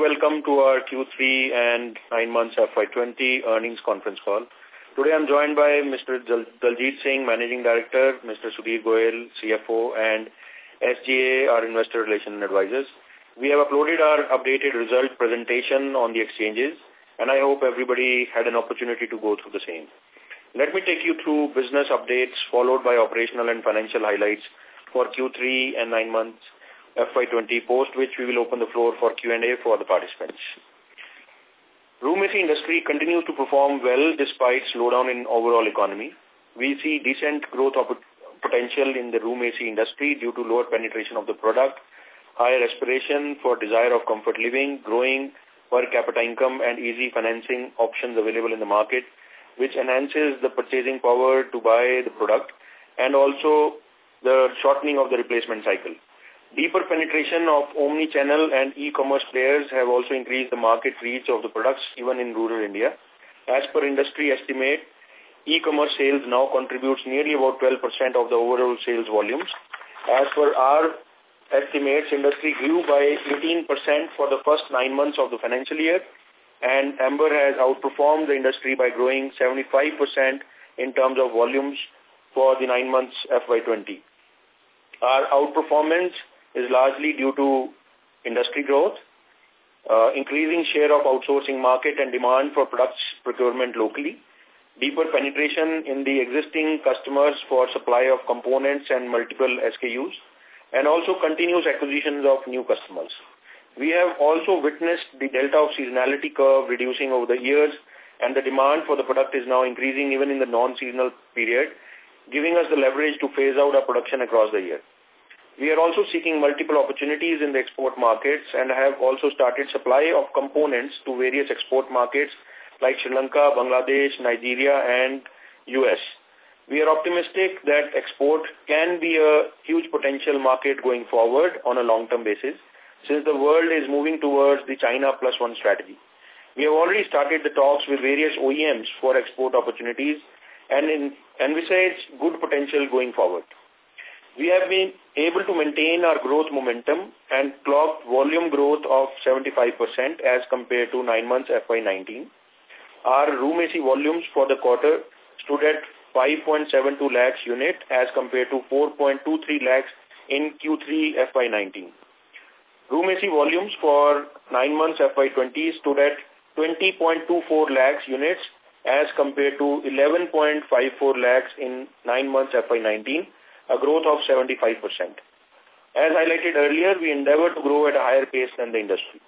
welcome to our Q3 and 9 months FY20 earnings conference call. Today I'm joined by Mr. Daljit Singh, Managing Director, Mr. Sudhir Goyal, CFO, and SGA, our Investor Relation Advisors. We have uploaded our updated result presentation on the exchanges, and I hope everybody had an opportunity to go through the same. Let me take you through business updates followed by operational and financial highlights for Q3 and 9 months FY20 post, which we will open the floor for Q&A for the participants. Room AC industry continues to perform well despite slowdown in overall economy. We see decent growth potential in the room AC industry due to lower penetration of the product, higher aspiration for desire of comfort living, growing per capita income and easy financing options available in the market, which enhances the purchasing power to buy the product and also the shortening of the replacement cycle. Deeper penetration of omni-channel and e-commerce players have also increased the market reach of the products even in rural India. As per industry estimate, e-commerce sales now contributes nearly about 12% of the overall sales volumes. As per our estimates, industry grew by 18% for the first nine months of the financial year, and Amber has outperformed the industry by growing 75% in terms of volumes for the nine months FY20. Our outperformance is largely due to industry growth, uh, increasing share of outsourcing market and demand for products procurement locally, deeper penetration in the existing customers for supply of components and multiple SKUs, and also continuous acquisitions of new customers. We have also witnessed the delta of seasonality curve reducing over the years, and the demand for the product is now increasing even in the non-seasonal period, giving us the leverage to phase out our production across the year. We are also seeking multiple opportunities in the export markets and have also started supply of components to various export markets like Sri Lanka, Bangladesh, Nigeria, and US. We are optimistic that export can be a huge potential market going forward on a long-term basis since the world is moving towards the China plus one strategy. We have already started the talks with various OEMs for export opportunities and envisage good potential going forward. We have been able to maintain our growth momentum and clock volume growth of 75% as compared to 9 months FY19. Our room AC volumes for the quarter stood at 5.72 lakhs unit as compared to 4.23 lakhs in Q3 FY19. Room AC volumes for 9 months FY20 stood at 20.24 lakhs units as compared to 11.54 lakhs in 9 months FY19 a growth of 75%. As highlighted earlier, we endeavor to grow at a higher pace than the industry.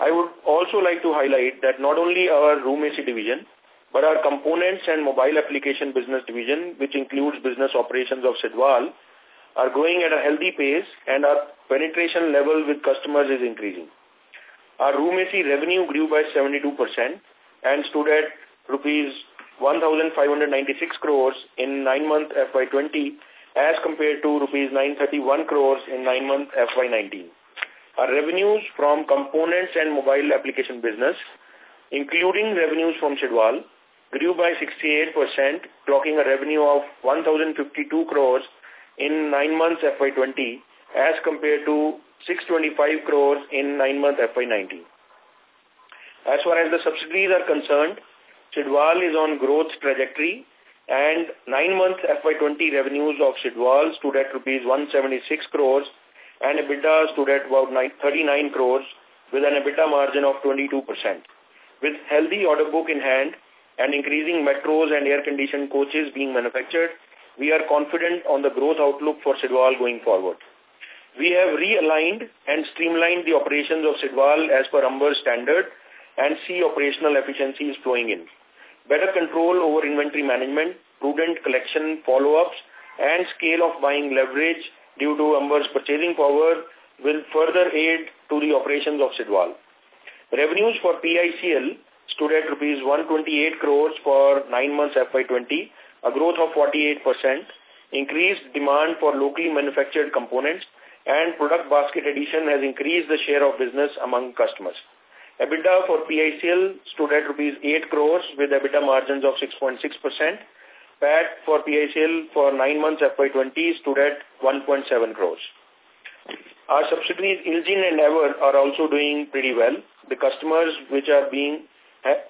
I would also like to highlight that not only our room AC division, but our components and mobile application business division, which includes business operations of Sidwal, are growing at a healthy pace and our penetration level with customers is increasing. Our room AC revenue grew by 72% and stood at rupees 1,596 crores in 9 month FY20 as compared to rupees 931 crores in 9 month FY19. Our revenues from components and mobile application business, including revenues from Sidwal, grew by 68%, clocking a revenue of 1,052 crores in 9 months FY20 as compared to 625 crores in 9 month FY19. As far as the subsidiaries are concerned, Sidwal is on growth trajectory and nine-month FY20 revenues of Sidwal stood at rupees 176 crores and EBITDA stood at about 39 crores with an EBITDA margin of 22%. With healthy order book in hand and increasing metros and air-conditioned coaches being manufactured, we are confident on the growth outlook for Sidwal going forward. We have realigned and streamlined the operations of Sidwal as per Amber's standard and see operational efficiencies flowing in better control over inventory management, prudent collection follow-ups, and scale of buying leverage due to Amber's purchasing power will further aid to the operations of Sidwal. Revenues for PICL stood at rupees 128 crores for 9 months FY20, a growth of 48%, increased demand for locally manufactured components, and product basket addition has increased the share of business among customers. EBITDA for PICL stood at rupees 8 crores with EBITDA margins of 6.6%. PAT for PICL for 9 months FY20 stood at 1.7 crores. Our subsidiaries ILJIN and Ever are also doing pretty well. The customers which are being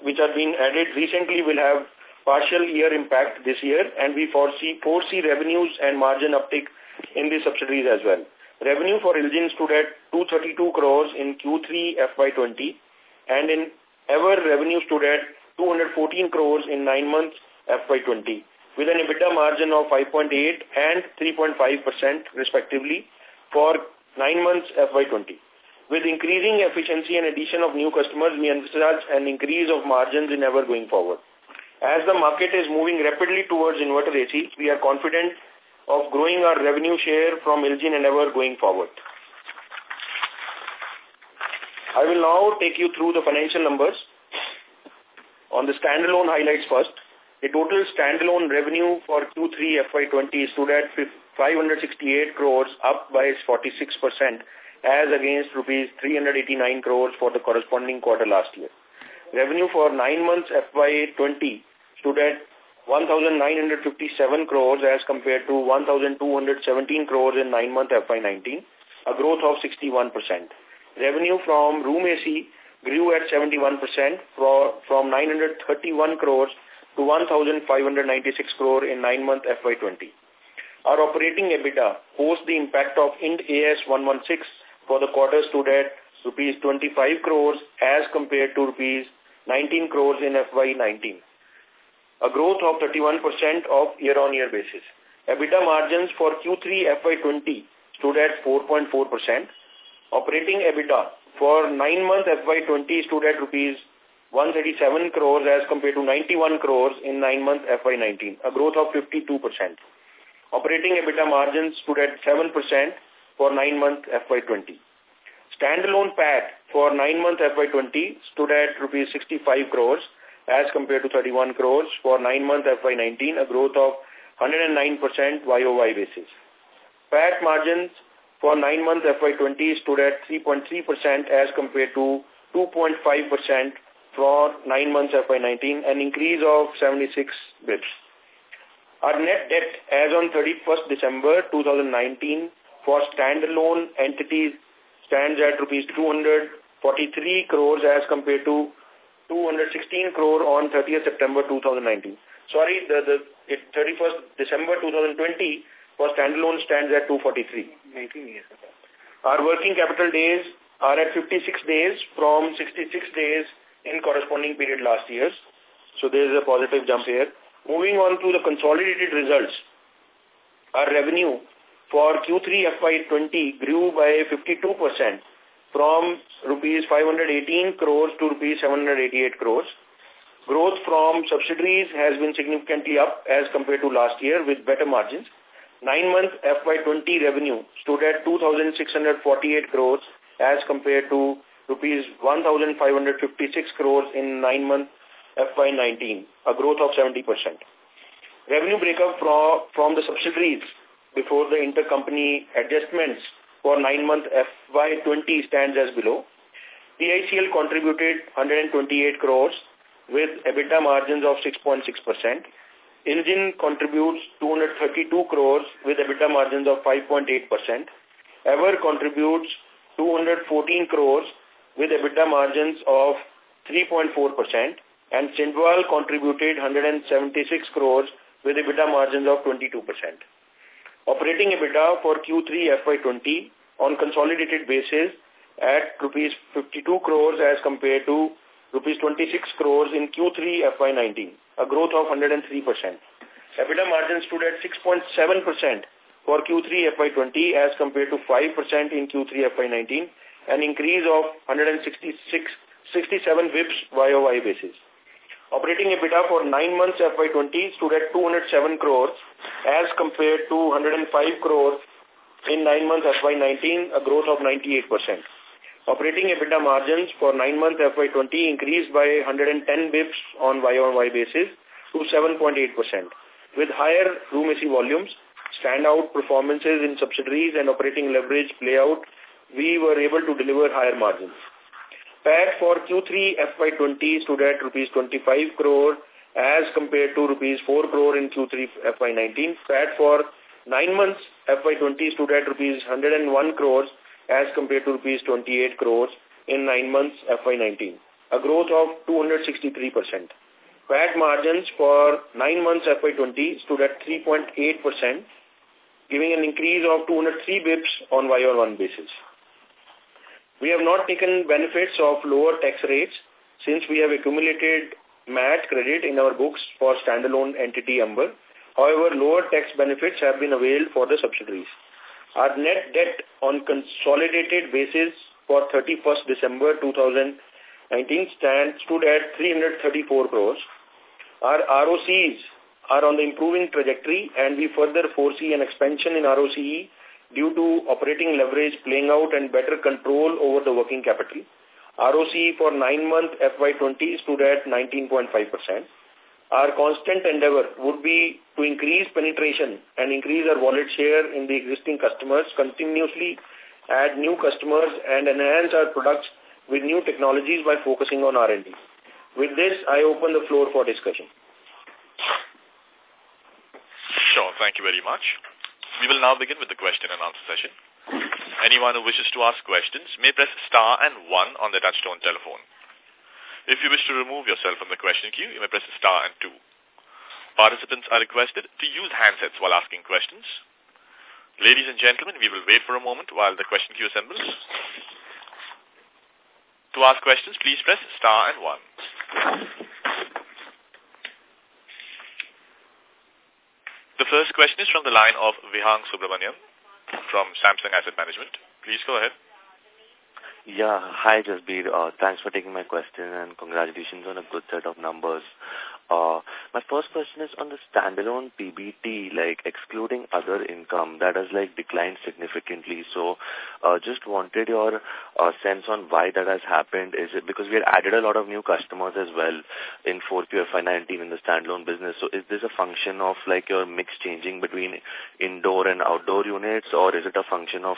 which are being added recently will have partial year impact this year and we foresee foresee revenues and margin uptick in the subsidiaries as well. Revenue for ILJIN stood at 232 crores in Q3 FY20 and in Ever revenue stood at 214 crores in 9 months FY20 with an EBITDA margin of 5.8 and 3.5% respectively for 9 months FY20. With increasing efficiency and addition of new customers, we envisage an increase of margins in ever going forward. As the market is moving rapidly towards inverter AC, we are confident of growing our revenue share from ILJIN and ever going forward. I will now take you through the financial numbers. On the standalone highlights first, the total standalone revenue for Q3 FY20 stood at 568 crores, up by 46%, as against rupees 389 crores for the corresponding quarter last year. Revenue for nine months FY20 stood at 1,957 crores as compared to 1,217 crores in nine month FY19, a growth of 61%. Revenue from room AC grew at 71% from 931 crores to 1,596 crore in nine-month FY20. Our operating EBITDA, post the impact of IND AS 116 for the quarter stood at rupees 25 crores as compared to rupees 19 crores in FY19, a growth of 31% of year-on-year basis. EBITDA margins for Q3 FY20 stood at 4.4%. Operating EBITDA for nine months FY20 stood at rupees 137 crores as compared to 91 crores in nine months FY19, a growth of 52%. Operating EBITDA margins stood at 7% for nine months FY20. Standalone PAT for nine months FY20 stood at rupees 65 crores as compared to 31 crores for nine months FY19, a growth of 109% YOY basis. PAT margins for nine months FY20 stood at 3.3% as compared to 2.5% for nine months FY19, an increase of 76 bips. Our net debt as on 31st December 2019 for standalone entities stands at rupees 243 crores as compared to 216 crore on 30th September 2019. Sorry, the, the it 31st December 2020 for standalone stands at 243. 19 years. Our working capital days are at 56 days from 66 days in corresponding period last year. So there is a positive jump here. Moving on to the consolidated results. Our revenue for Q3 FY20 grew by 52% from rupees 518 crores to rupees 788 crores. Growth from subsidiaries has been significantly up as compared to last year with better margins. Nine-month FY20 revenue stood at 2,648 crores as compared to rupees 1,556 crores in nine-month FY19, a growth of 70%. Revenue breakup from, from the subsidiaries before the intercompany adjustments for nine-month FY20 stands as below. PICL contributed 128 crores with EBITDA margins of 6.6%. ILJIN contributes 232 crores with EBITDA margins of 5.8%. Ever contributes 214 crores with EBITDA margins of 3.4% and Sidwal contributed 176 crores with EBITDA margins of 22%. Operating EBITDA for Q3 FY20 on consolidated basis at rupees 52 crores as compared to rupees 26 crores in Q3 FY19, a growth of 103%. EBITDA margin stood at 6.7% for Q3 FY20 as compared to 5% in Q3 FY19, an increase of 166, 67 bips YOY basis. Operating EBITDA for 9 months FY20 stood at 207 crores as compared to 105 crores in 9 months FY19, a growth of 98%. Operating EBITDA margins for 9 months FY20 increased by 110 bips on YOY basis to 7.8%. With higher room AC volumes, standout performances in subsidiaries and operating leverage play out, we were able to deliver higher margins. PAT for Q3 FY20 stood at rupees 25 crore as compared to rupees 4 crore in Q3 FY19. PAT for Nine months FY20 stood at rupees 101 crores as compared to rupees 28 crores in nine months FY19, a growth of 263%. PAT margins for nine months FY20 stood at 3.8%, giving an increase of 203 bips on Y-on-1 basis. We have not taken benefits of lower tax rates since we have accumulated MAT credit in our books for standalone entity Amber. However, lower tax benefits have been availed for the subsidiaries. Our net debt on consolidated basis for 31st December 2019 stand, stood at 334 crores. Our ROCs are on the improving trajectory and we further foresee an expansion in ROCE due to operating leverage playing out and better control over the working capital. ROCE for nine-month FY20 stood at 19.5%. Our constant endeavor would be to increase penetration and increase our wallet share in the existing customers, continuously add new customers and enhance our products with new technologies by focusing on R&D. With this, I open the floor for discussion. Sure, thank you very much. We will now begin with the question and answer session. Anyone who wishes to ask questions may press star and one on the touchtone telephone. If you wish to remove yourself from the question queue, you may press star and two. Participants are requested to use handsets while asking questions. Ladies and gentlemen, we will wait for a moment while the question queue assembles. To ask questions, please press star and one. The first question is from the line of Vihang Subramaniam from Samsung Asset Management. Please go ahead. Yeah, hi Jasbir. Uh, thanks for taking my question and congratulations on a good set of numbers. Uh, my first question is on the standalone PBT, like excluding other income, that has like declined significantly. So, uh, just wanted your uh, sense on why that has happened. Is it because we had added a lot of new customers as well in 4Q FY19 in the standalone business? So, is this a function of like your mix changing between indoor and outdoor units, or is it a function of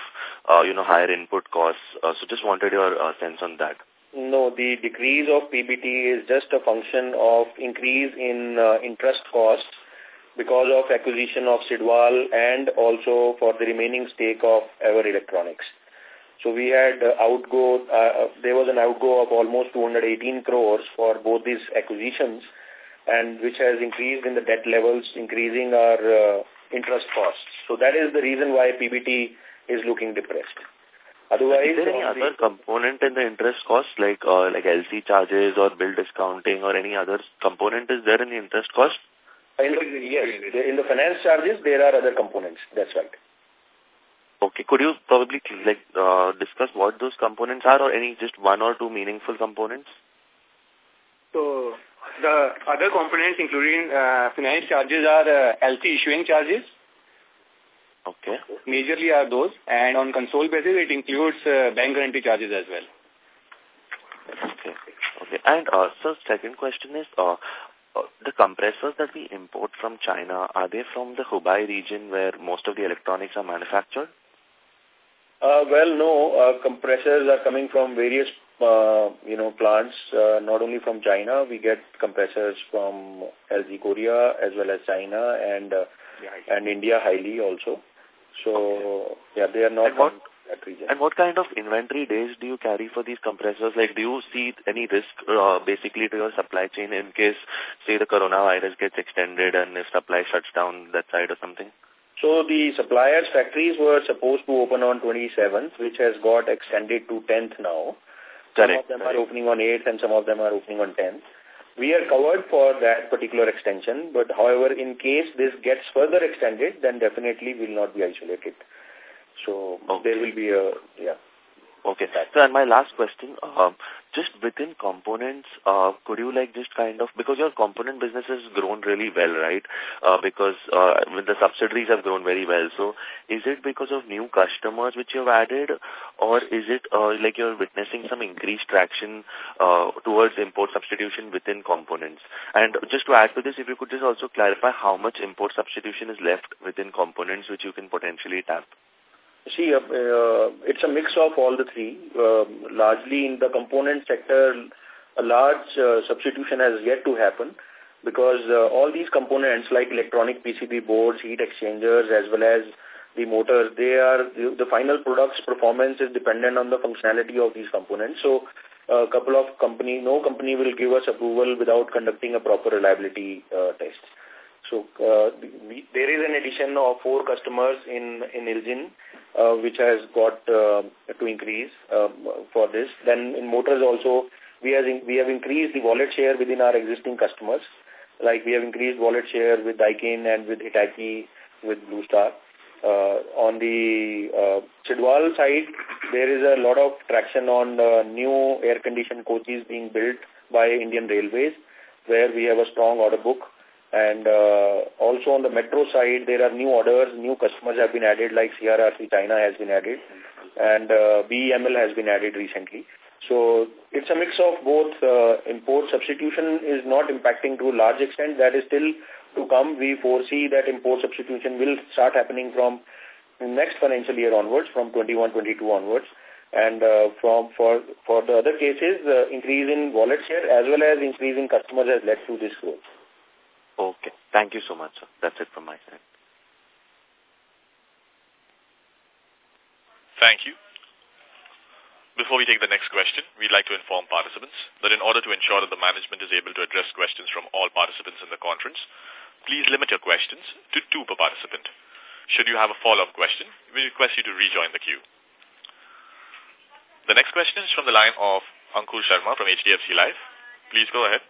uh, you know higher input costs? Uh, so, just wanted your uh, sense on that. No, the decrease of PBT is just a function of increase in uh, interest costs because of acquisition of Sidwal and also for the remaining stake of Ever Electronics. So we had uh, outgo, uh, there was an outgo of almost 218 crores for both these acquisitions and which has increased in the debt levels, increasing our uh, interest costs. So that is the reason why PBT is looking depressed. Otherwise, is there any other component in the interest cost, like uh, like LC charges or bill discounting or any other component is there in the interest cost? In the, yes, in the finance charges, there are other components. That's right. Okay, could you probably like uh, discuss what those components are, or any just one or two meaningful components? So the other components, including uh, finance charges, are uh, LC issuing charges, Okay. Majorly are those. And on console basis, it includes uh, bank guarantee charges as well. Okay. Okay. And uh, so second question is, uh, uh, the compressors that we import from China, are they from the Hubei region where most of the electronics are manufactured? Uh, well, no. Uh, compressors are coming from various, uh, you know, plants, uh, not only from China. We get compressors from LG Korea as well as China and uh, yeah, and India highly also. So, yeah, they are not and what, that region. And what kind of inventory days do you carry for these compressors? Like, do you see any risk uh, basically to your supply chain in case, say, the coronavirus gets extended and if supply shuts down that side or something? So the suppliers' factories were supposed to open on 27th, which has got extended to 10th now. Some Correct. of them are opening on 8th and some of them are opening on 10th. We are covered for that particular extension, but however, in case this gets further extended, then definitely we will not be isolated. So okay. there will be a, yeah. Okay. So, and my last question, uh, just within components, uh, could you like just kind of, because your component business has grown really well, right? Uh, because uh, the subsidiaries have grown very well. So, is it because of new customers which you've added, or is it uh, like you're witnessing some increased traction uh, towards import substitution within components? And just to add to this, if you could just also clarify how much import substitution is left within components which you can potentially tap. See, uh, uh, it's a mix of all the three. Uh, largely in the component sector, a large uh, substitution has yet to happen. because uh, all these components like electronic PCB boards, heat exchangers, as well as the motors, they are the, the final product's performance is dependent on the functionality of these components. So a couple of company, no company will give us approval without conducting a proper reliability uh, test. So uh, we, there is an addition of four customers in in IL uh, which has got uh, to increase uh, for this. Then in motors also, we have in, we have increased the wallet share within our existing customers. Like we have increased wallet share with Daikin and with Hitachi, with Blue Star. Uh, on the uh, Sidwal side, there is a lot of traction on uh, new air-conditioned coaches being built by Indian Railways, where we have a strong order book. And uh, also on the metro side, there are new orders, new customers have been added, like CRRC China has been added, and uh, BEML has been added recently. So it's a mix of both. Uh, import substitution is not impacting to a large extent. That is still to come. We foresee that import substitution will start happening from next financial year onwards, from 21-22 onwards. And uh, from for for the other cases, uh, increase in wallet share as well as increase in customers has led to this growth. Okay. Thank you so much, sir. That's it from my side. Thank you. Before we take the next question, we'd like to inform participants that in order to ensure that the management is able to address questions from all participants in the conference, please limit your questions to two per participant. Should you have a follow-up question, we request you to rejoin the queue. The next question is from the line of Ankur Sharma from HDFC Life. Please go ahead.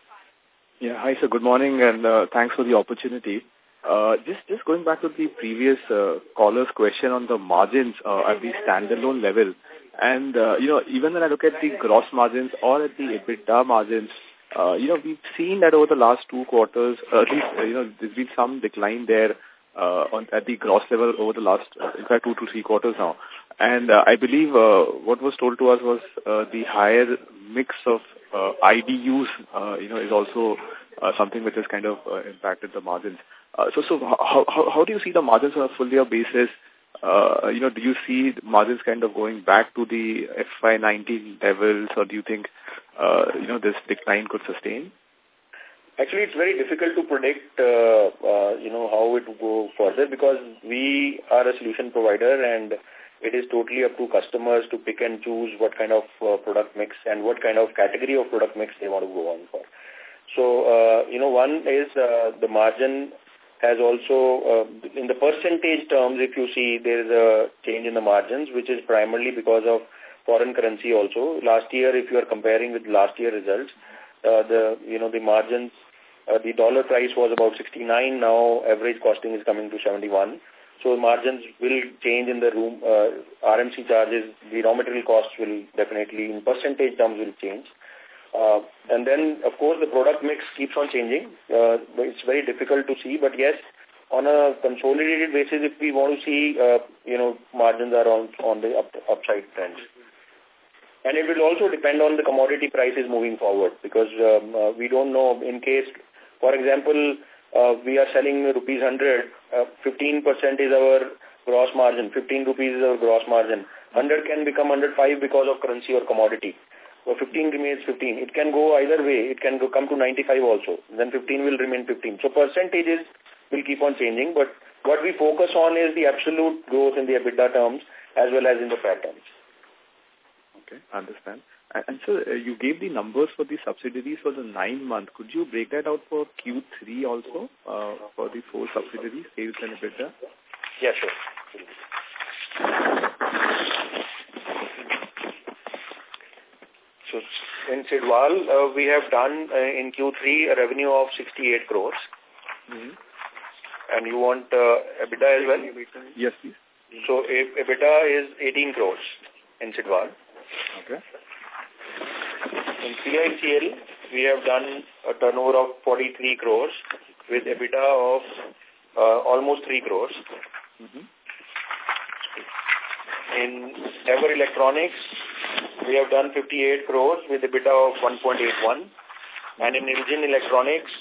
Yeah, hi sir, good morning and uh, thanks for the opportunity. Uh, just just going back to the previous uh, caller's question on the margins uh, at the standalone level, and uh, you know even when I look at the gross margins or at the EBITDA margins, uh, you know we've seen that over the last two quarters, uh, at least uh, you know there's been some decline there uh, on at the gross level over the last uh, in fact two to three quarters now, and uh, I believe uh, what was told to us was uh, the higher mix of uh, IDUs, uh, you know, is also uh, something which has kind of uh, impacted the margins. Uh, so, so how, how, how do you see the margins on a full year basis? Uh, you know, do you see margins kind of going back to the FY19 levels or do you think, uh, you know, this decline could sustain? Actually, it's very difficult to predict, uh, uh, you know, how it will go further because we are a solution provider and it is totally up to customers to pick and choose what kind of uh, product mix and what kind of category of product mix they want to go on for. So, uh, you know, one is uh, the margin has also, uh, in the percentage terms, if you see, there is a change in the margins, which is primarily because of foreign currency also. Last year, if you are comparing with last year results, uh, the, you know, the margins, uh, the dollar price was about 69. Now, average costing is coming to 71. So margins will change in the room. Uh, RMC charges, the raw material costs will definitely, in percentage terms, will change. Uh, and then, of course, the product mix keeps on changing. Uh, it's very difficult to see, but yes, on a consolidated basis, if we want to see, uh, you know, margins are on, on the up, upside trend. And it will also depend on the commodity prices moving forward because um, uh, we don't know in case, for example, uh, we are selling rupees 100, 15% uh, is our gross margin, 15 rupees is our gross margin. 100 can become 105 because of currency or commodity. So 15 remains 15. It can go either way. It can go, come to 95 also. Then 15 will remain 15. So percentages will keep on changing. But what we focus on is the absolute growth in the EBITDA terms as well as in the PAT terms. Okay, understand. And, so uh, you gave the numbers for the subsidiaries for the nine month. Could you break that out for Q3 also uh, for the four subsidiaries, sales and EBITDA? Yes, sure. So in Sidwal, uh, we have done uh, in Q3 a revenue of 68 crores. Mm -hmm. And you want uh, EBITDA as well? Yes, please. So EBITDA is 18 crores in Sidwal. Okay. In PICL, we have done a turnover of 43 crores with EBITDA of uh, almost 3 crores. Mm -hmm. In Ever Electronics, we have done 58 crores with EBITDA of 1.81. And in IL Electronics,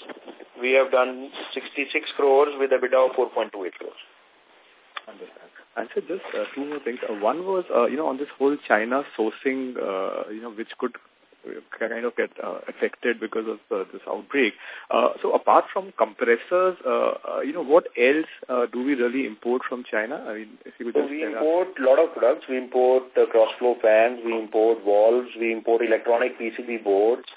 we have done 66 crores with EBITDA of 4.28 crores. Understand. And so just uh, two more things. Uh, one was, uh, you know, on this whole China sourcing, uh, you know, which could kind of get uh, affected because of uh, this outbreak. Uh, so apart from compressors, uh, uh, you know, what else uh, do we really import from China? I mean, if you could so just we import a lot of products. We import uh, cross-flow fans, we import valves, we import electronic PCB boards,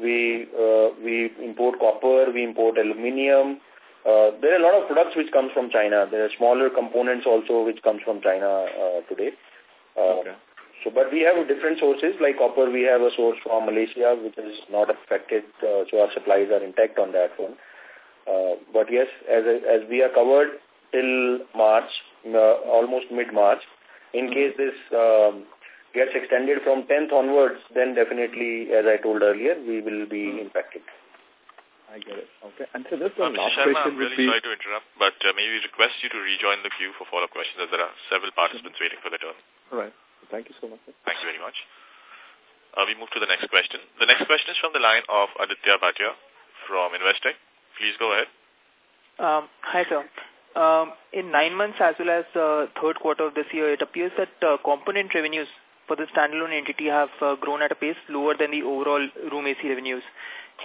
we uh, we import copper, we import aluminium. Uh, there are a lot of products which comes from China. There are smaller components also which comes from China uh, today. Uh, okay. So, but we have different sources like copper. We have a source from Malaysia which is not affected, uh, so our supplies are intact on that one. Uh, but yes, as as we are covered till March, uh, almost mid-March. In case this um, gets extended from 10th onwards, then definitely, as I told earlier, we will be hmm. impacted. I get it. Okay. And so this um, last Sharma, question I'm really sorry to interrupt, but uh, maybe request you to rejoin the queue for follow-up questions as there are several participants waiting for the turn. All right. Thank you so much. Sir. Thank you very much. Uh, we move to the next question. The next question is from the line of Aditya Bhatia from Investec. Please go ahead. Um, hi, sir. Um, in nine months as well as uh, third quarter of this year, it appears that uh, component revenues for the standalone entity have uh, grown at a pace lower than the overall room AC revenues.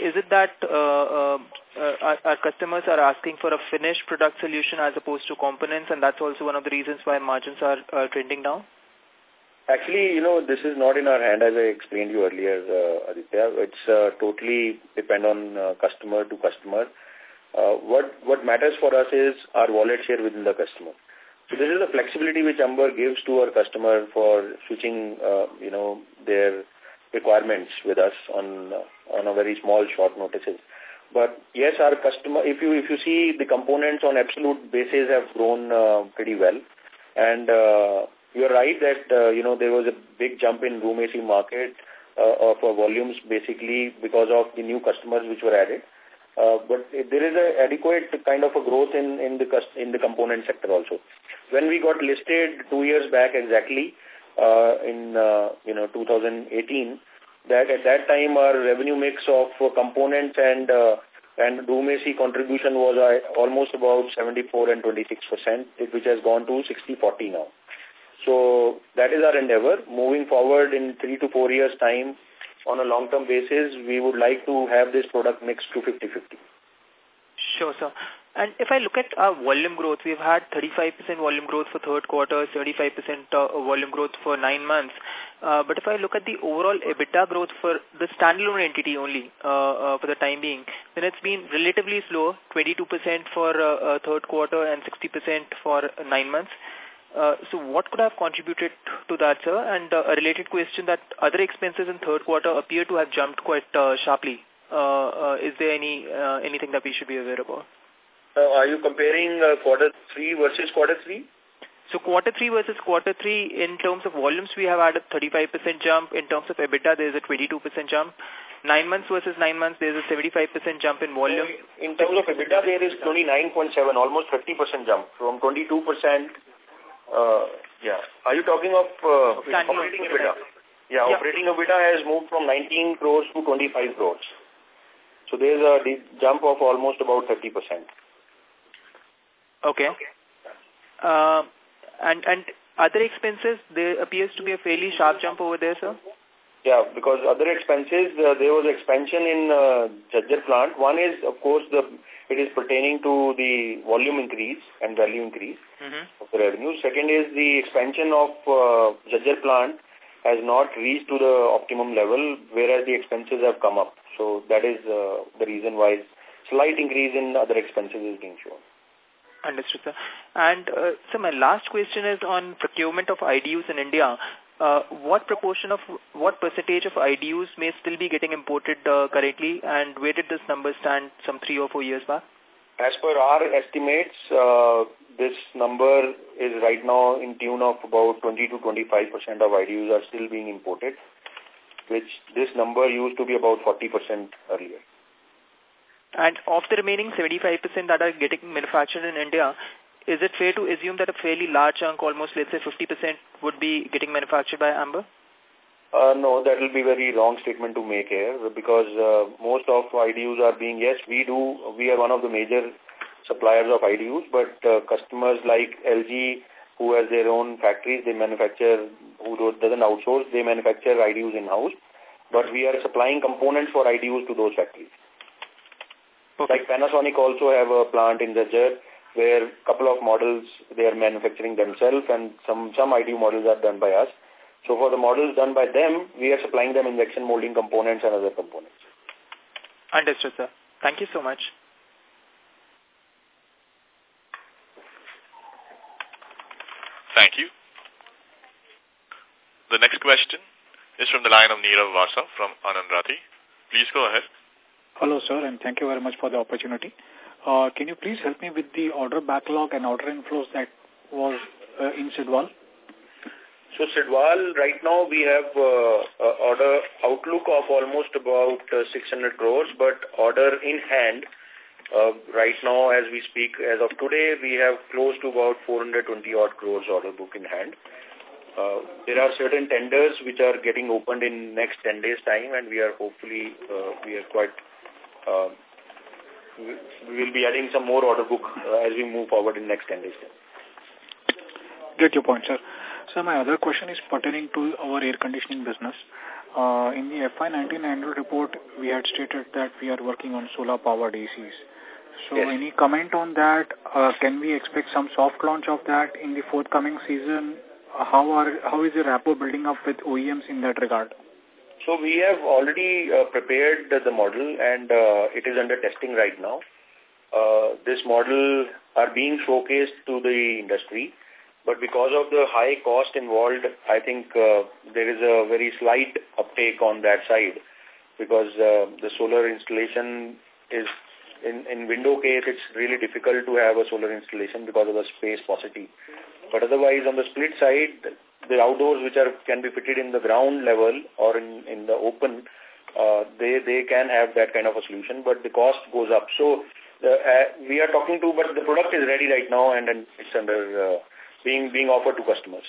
Is it that uh, uh, uh, our, our customers are asking for a finished product solution as opposed to components and that's also one of the reasons why margins are uh, trending down? Actually, you know, this is not in our hand as I explained you earlier, uh, Aditya. It's uh, totally depend on uh, customer to customer. Uh, what, what matters for us is our wallet share within the customer. So this is the flexibility which Amber gives to our customer for switching, uh, you know, their requirements with us on uh, on a very small short notices. But yes, our customer, if you if you see the components on absolute basis have grown uh, pretty well, and uh, you're right that, uh, you know, there was a big jump in room AC market uh, of uh, volumes basically because of the new customers which were added. Uh, but there is a adequate kind of a growth in, in, the in the component sector also. When we got listed two years back exactly, uh, in, uh, you know, 2018, that at that time our revenue mix of uh, components and uh, and room AC contribution was uh, almost about 74 and 26 percent, which has gone to 60-40 now. So that is our endeavor. Moving forward in three to four years' time, on a long-term basis, we would like to have this product mix to 50-50. Sure, sir. And if I look at our volume growth, we've had 35% volume growth for third quarter, 35% uh, volume growth for nine months. Uh, but if I look at the overall EBITDA growth for the standalone entity only uh, uh, for the time being, then it's been relatively slow, 22% for uh, uh, third quarter and 60% for nine months. Uh, so what could have contributed to that, sir? And uh, a related question that other expenses in third quarter appear to have jumped quite uh, sharply. Uh, uh, is there any uh, anything that we should be aware about? Uh, are you comparing uh, quarter three versus quarter three? So quarter three versus quarter three, in terms of volumes, we have had a 35% jump. In terms of EBITDA, there is a 22% jump. Nine months versus nine months, there is a 75% jump in volume. In terms of EBITDA, there is 29.7, almost 30% jump from 22% uh, yeah. Are you talking of uh, operating EBITDA? Yeah, yeah, operating EBITDA has moved from 19 crores to 25 crores. So there's a jump of almost about 30%. Okay. okay. Uh, and, and other expenses, there appears to be a fairly sharp jump over there, sir? Yeah, because other expenses, uh, there was expansion in uh, plant. One is, of course, the it is pertaining to the volume increase and value increase mm -hmm. of the revenue. Second is the expansion of uh, plant has not reached to the optimum level, whereas the expenses have come up. So that is uh, the reason why slight increase in other expenses is being shown. Understood, sir. And uh, so my last question is on procurement of IDUs in India uh, what proportion of, what percentage of IDUs may still be getting imported uh, currently and where did this number stand some three or four years back? As per our estimates, uh, this number is right now in tune of about 20 to 25% of IDUs are still being imported, which this number used to be about 40% earlier. And of the remaining 75% that are getting manufactured in India, is it fair to assume that a fairly large chunk, almost let's say 50%, would be getting manufactured by Amber? Uh, no, that will be very wrong statement to make here because uh, most of IDUs are being, yes, we do, we are one of the major suppliers of IDUs, but uh, customers like LG who has their own factories, they manufacture, who doesn't outsource, they manufacture IDUs in-house. but we are supplying components for IDUs to those factories. Okay. Like Panasonic also have a plant in Jhajjar where a couple of models they are manufacturing themselves and some, some ID models are done by us. So for the models done by them, we are supplying them injection molding components and other components. Understood, sir. Thank you so much. Thank you. The next question is from the line of Nirav Vasa from Anand Rathi. Please go ahead. Hello, sir, and thank you very much for the opportunity. Uh, can you please help me with the order backlog and order inflows that was uh, in Sidwal? So Sidwal, right now we have uh, order outlook of almost about uh, 600 crores, but order in hand uh, right now as we speak, as of today, we have close to about 420 odd crores order book in hand. Uh, there are certain tenders which are getting opened in next 10 days time and we are hopefully, uh, we are quite, uh, we will be adding some more order book uh, as we move forward in next 10 days. Get your point, sir. So my other question is pertaining to our air conditioning business. Uh, in the FY19 annual report, we had stated that we are working on solar-powered ACs. So yes. any comment on that? Uh, can we expect some soft launch of that in the forthcoming season? How are how is the rapport building up with OEMs in that regard? So we have already uh, prepared the, the model and uh, it is under testing right now. Uh, this model are being showcased to the industry but because of the high cost involved, I think uh, there is a very slight uptake on that side because uh, the solar installation is, in, in window case, it's really difficult to have a solar installation because of the space paucity. But otherwise, on the split side, the outdoors which are can be fitted in the ground level or in, in the open, uh, they, they can have that kind of a solution, but the cost goes up. So the, uh, we are talking to, but the product is ready right now and, and it's under... Uh, being being offered to customers.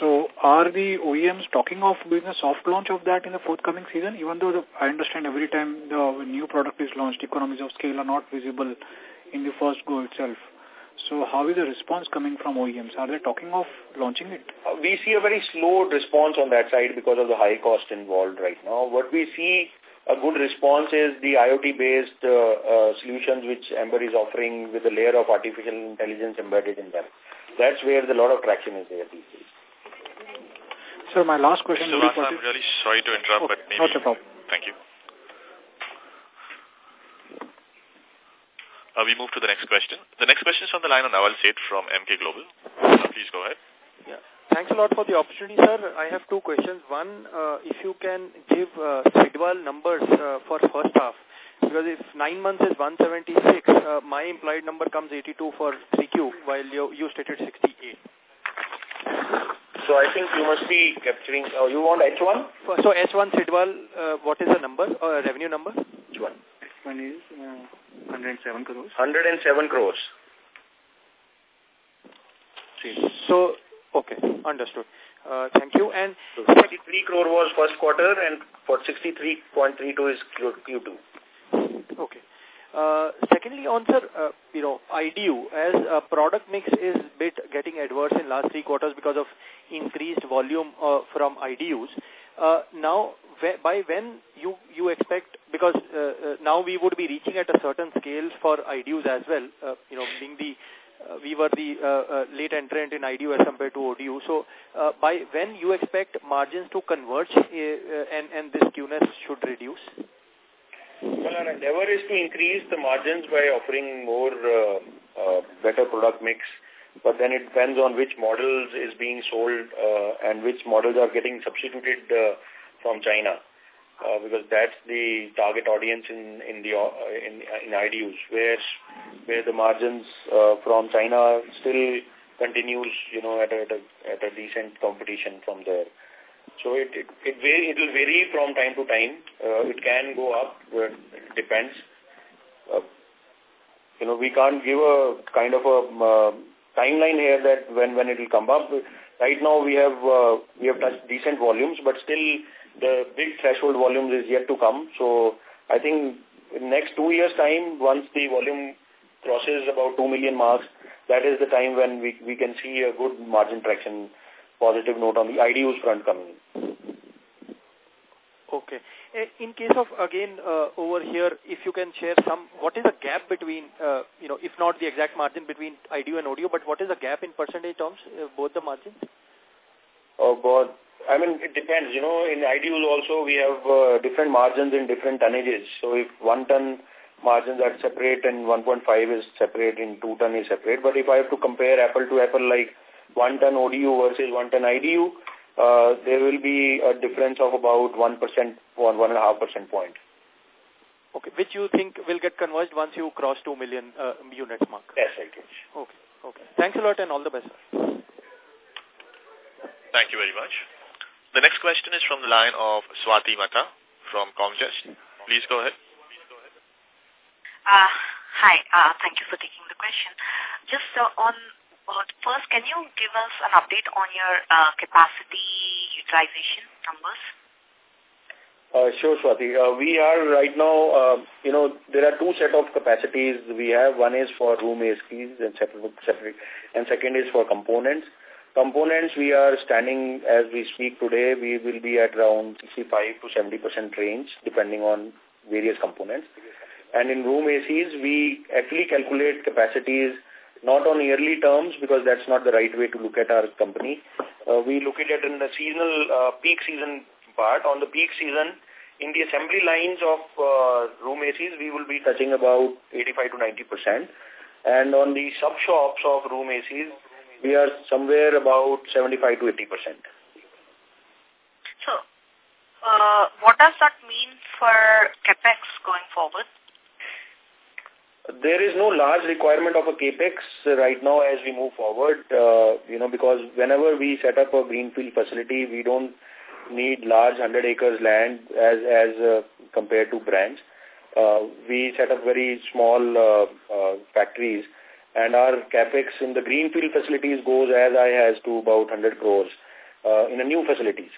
So are the OEMs talking of doing a soft launch of that in the forthcoming season? Even though the, I understand every time the new product is launched, economies of scale are not visible in the first go itself. So how is the response coming from OEMs? Are they talking of launching it? Uh, we see a very slow response on that side because of the high cost involved right now. What we see a good response is the IoT-based uh, uh, solutions which Amber is offering with a layer of artificial intelligence embedded in them. That's where the lot of traction is there these days. Sir, my last question... So, I'm really sorry to interrupt, okay, but maybe... Not a problem. Thank you. Uh, we move to the next question. The next question is from the line of Naval Seth from Emkay Global. Uh, please go ahead. Yeah. Thanks a lot for the opportunity, sir. I have two questions. One, uh, if you can give uh, Sidwal numbers uh, for first half, because if nine months is 176, uh, my implied number comes 82 for 3Q, while you, you stated 68. So I think you must be capturing, oh, you want H1? So H1 Sidwal, uh, what is the number, uh, revenue number? H1. One is uh, 107 crores. 107 crores. So, okay, understood. Uh, thank you. And so 63 crore was first quarter and for 63.32 is Q2. Okay. Uh, secondly, on sir, uh, you know, IDU as a product mix is bit getting adverse in last three quarters because of increased volume uh, from IDUs. Uh, now, by when you you expect because uh, uh, now we would be reaching at a certain scale for IDUs as well. Uh, you know, being the uh, we were the uh, uh, late entrant in IDU as compared to ODU. So, uh, by when you expect margins to converge uh, uh, and and this skewness should reduce? Well, our endeavor is to increase the margins by offering more uh, uh, better product mix, but then it depends on which models is being sold uh, and which models are getting substituted uh, from China. Uh, because that's the target audience in in the uh, in in IDUs, where where the margins uh, from China still continues, you know, at a, at a at a decent competition from there. So it it it, will vary from time to time. Uh, it can go up, but it depends. Uh, you know, we can't give a kind of a uh, timeline here that when when it will come up. Right now, we have uh, we have touched decent volumes, but still the big threshold volumes is yet to come. So I think in next two years' time, once the volume crosses about 2 million marks, that is the time when we, we can see a good margin traction, positive note on the IDUs front coming in. Okay. In case of, again, uh, over here, if you can share some, what is the gap between, uh, you know, if not the exact margin between IDU and ODU, but what is the gap in percentage terms, uh, both the margins? Oh, God. I mean, it depends. You know, in IDUs also we have uh, different margins in different tonnages. So if one ton margins are separate and 1.5 is separate and 2 ton is separate. But if I have to compare apple to apple like 1 ton ODU versus 1 ton IDU, uh, there will be a difference of about 1%, 1, 1.5% point. Okay, which you think will get converged once you cross 2 million uh, units mark? Yes, I guess. Okay, okay. Thanks a lot and all the best. Thank you very much. The next question is from the line of Swati Mata from Comgest. Please go ahead. Uh, hi, uh, thank you for taking the question. Just uh, on uh, first, can you give us an update on your uh, capacity utilization numbers? Uh, sure, Swati. Uh, we are right now, uh, you know, there are two set of capacities we have. One is for room ASPs and separate, separate, and second is for components. Components, we are standing as we speak today, we will be at around 65 to 70% range, depending on various components. And in room ACs, we actually calculate capacities not on yearly terms because that's not the right way to look at our company. Uh, we look at it in the seasonal uh, peak season part. On the peak season, in the assembly lines of uh, room ACs, we will be touching about 85 to 90 percent. And on the sub-shops of room ACs, we are somewhere about 75 to 80 percent. So, uh, what does that mean for CAPEX going forward? There is no large requirement of a capex right now as we move forward, uh, you know, because whenever we set up a greenfield facility, we don't need large 100 acres land as, as uh, compared to brands. Uh, we set up very small uh, uh, factories and our capex in the greenfield facilities goes as high as to about 100 crores uh, in a new facilities.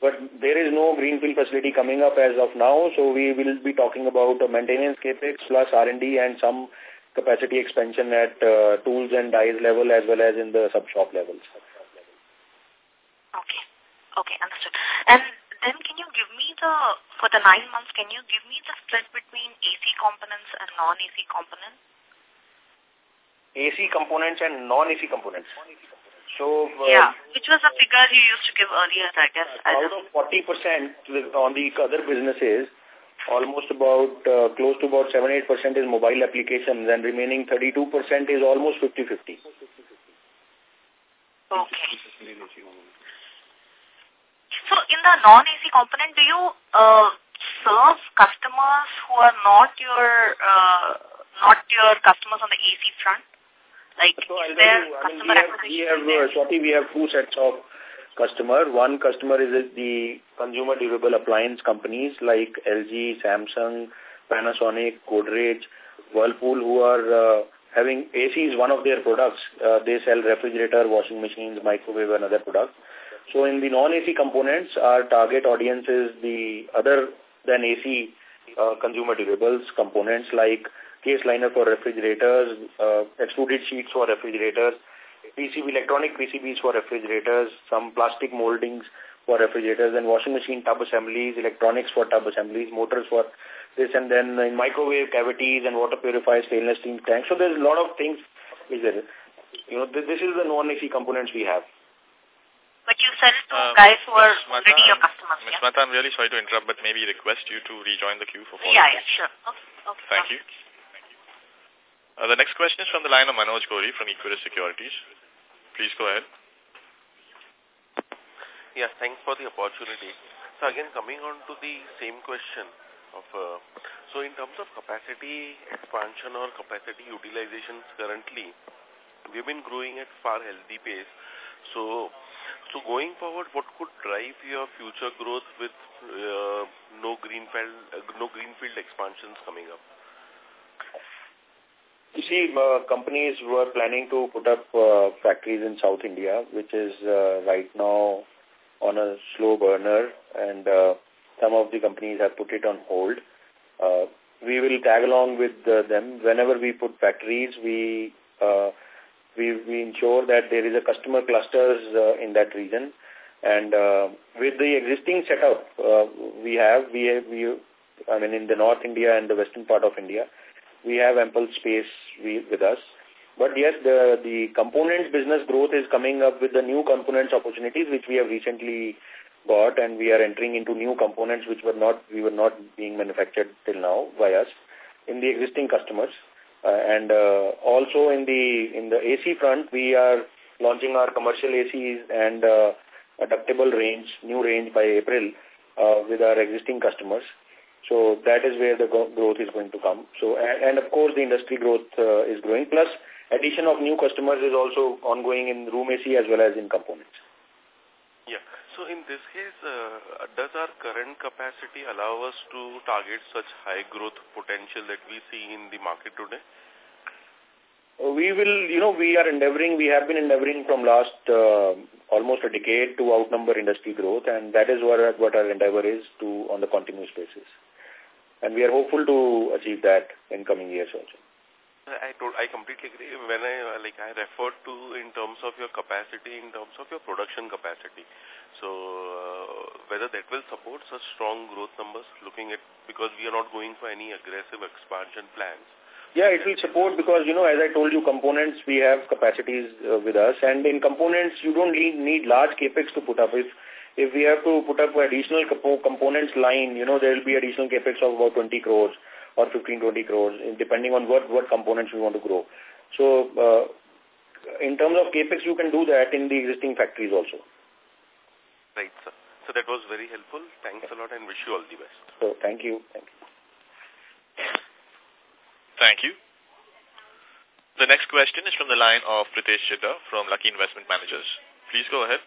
But there is no greenfield facility coming up as of now, so we will be talking about maintenance capex plus R&D and some capacity expansion at uh, tools and dies level as well as in the sub-shop levels. Okay. Okay, understood. And then can you give me the, for the nine months, can you give me the split between AC components and non-AC components? AC components and non-AC components. So uh, yeah, which was a figure you used to give earlier, I guess. Out of 40% on the other businesses, almost about uh, close to about 7-8% is mobile applications and remaining 32% is almost 50-50. Okay. So in the non-AC component, do you uh, serve customers who are not your uh, not your customers on the AC front? Like, so tell I mean, we have, we have, uh, Swati, we have two sets of customer. One customer is the consumer durable appliance companies like LG, Samsung, Panasonic, Godrej, Whirlpool, who are uh, having AC is one of their products. Uh, they sell refrigerator, washing machines, microwave, and other products. So in the non-AC components, our target audience is the other than AC uh, consumer durables components like case liner for refrigerators, uh, extruded sheets for refrigerators, PCB, electronic PCBs for refrigerators, some plastic moldings for refrigerators, and washing machine tub assemblies, electronics for tub assemblies, motors for this, and then in microwave cavities and water purifiers, stainless steel tanks. So there's a lot of things which there is. You know, this is the non-AC components we have. But you sell to uh, guys who are Mata, already your customers, Ms. yeah? Mata, I'm really sorry to interrupt, but maybe request you to rejoin the queue for follow-up. Yeah, yeah, sure. Okay, okay. Thank you. Uh, the next question is from the line of Manoj Gori from Equirus Securities. Please go ahead. Yes, thanks for the opportunity. So again, coming on to the same question of, uh, so in terms of capacity expansion or capacity utilizations currently, we've been growing at far healthy pace. So, so going forward, what could drive your future growth with uh, no greenfield, uh, no greenfield expansions coming up? You see, uh, companies were planning to put up uh, factories in South India, which is uh, right now on a slow burner, and uh, some of the companies have put it on hold. Uh, we will tag along with uh, them. Whenever we put factories, we, uh, we we ensure that there is a customer clusters uh, in that region. And uh, with the existing setup uh, we have, we have, we, I mean, in the North India and the western part of India, we have ample space with us. But yes, the, the components business growth is coming up with the new components opportunities which we have recently got and we are entering into new components which were not, we were not being manufactured till now by us in the existing customers. Uh, and uh, also in the in the AC front, we are launching our commercial ACs and uh, adaptable range, new range by April uh, with our existing customers. So that is where the growth is going to come. So and, and of course the industry growth uh, is growing. Plus addition of new customers is also ongoing in room AC as well as in components. Yeah. So in this case, uh, does our current capacity allow us to target such high growth potential that we see in the market today? We will, you know, we are endeavoring, we have been endeavoring from last uh, almost a decade to outnumber industry growth and that is what, what our endeavor is to on the continuous basis. And we are hopeful to achieve that in coming years also. I told, I completely agree. When I like I referred to in terms of your capacity, in terms of your production capacity. So uh, whether that will support such strong growth numbers, looking at because we are not going for any aggressive expansion plans. Yeah, it will support because, you know, as I told you, components, we have capacities uh, with us. And in components, you don't need, need large capex to put up. If if we have to put up additional components line, you know, there will be additional capex of about 20 crores or 15, 20 crores, depending on what, what components we want to grow. So, uh, in terms of capex, you can do that in the existing factories also. Right, sir. So that was very helpful. Thanks a lot and wish you all the best. So, thank you. Thank you. Thank you. The next question is from the line of Pritesh Chheda from Lucky Investment Managers. Please go ahead.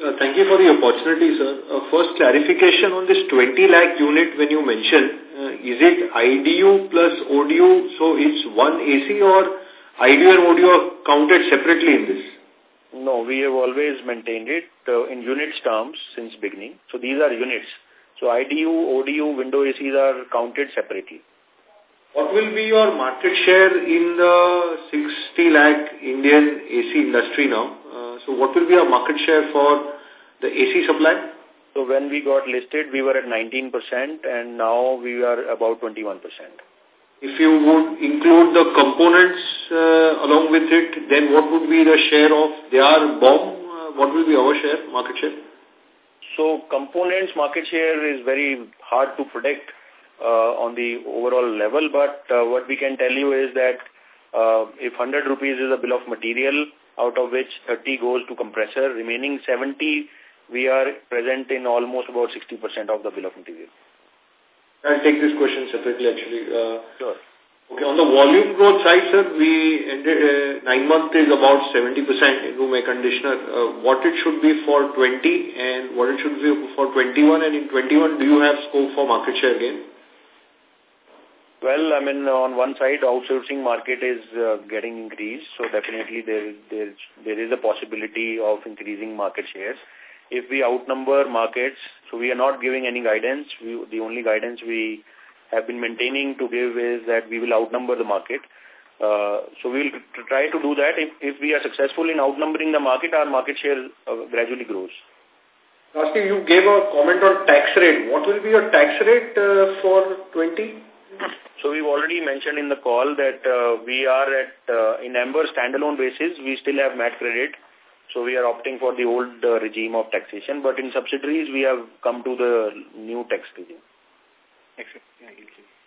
Uh, thank you for the opportunity, sir. Uh, first clarification on this 20 lakh unit when you mention, uh, is it IDU plus ODU, so it's one AC or IDU and ODU are counted separately in this? No, we have always maintained it uh, in units terms since beginning. So these are units. So IDU, ODU, window ACs are counted separately. What will be your market share in the 60 lakh Indian AC industry now? Uh, so what will be our market share for the AC supply? So when we got listed, we were at 19% and now we are about 21%. If you would include the components uh, along with it, then what would be the share of their BOM? Uh, what will be our share, market share? So components market share is very hard to predict on the overall level, but uh, what we can tell you is that uh, if 100 rupees is a bill of material, out of which 30 goes to compressor, remaining 70, we are present in almost about 60% of the bill of material. I'll take this question separately actually. Uh, sure. Okay, on the volume growth side, sir, we ended, uh, nine month is about 70% in room air conditioner. Uh, what it should be for 20 and what it should be for 21 and in 21, do you have scope for market share again? Well, I mean, on one side, outsourcing market is uh, getting increased, so definitely there, there, there is a possibility of increasing market shares. If we outnumber markets, so we are not giving any guidance. We, the only guidance we have been maintaining to give is that we will outnumber the market. Uh, so we will try to do that. If, if we are successful in outnumbering the market, our market share uh, gradually grows. Lastly, you gave a comment on tax rate. What will be your tax rate uh, for 20? So we've already mentioned in the call that uh, we are at, uh, in Amber standalone basis, we still have MAT credit. So we are opting for the old uh, regime of taxation. But in subsidiaries, we have come to the new tax regime. Excellent.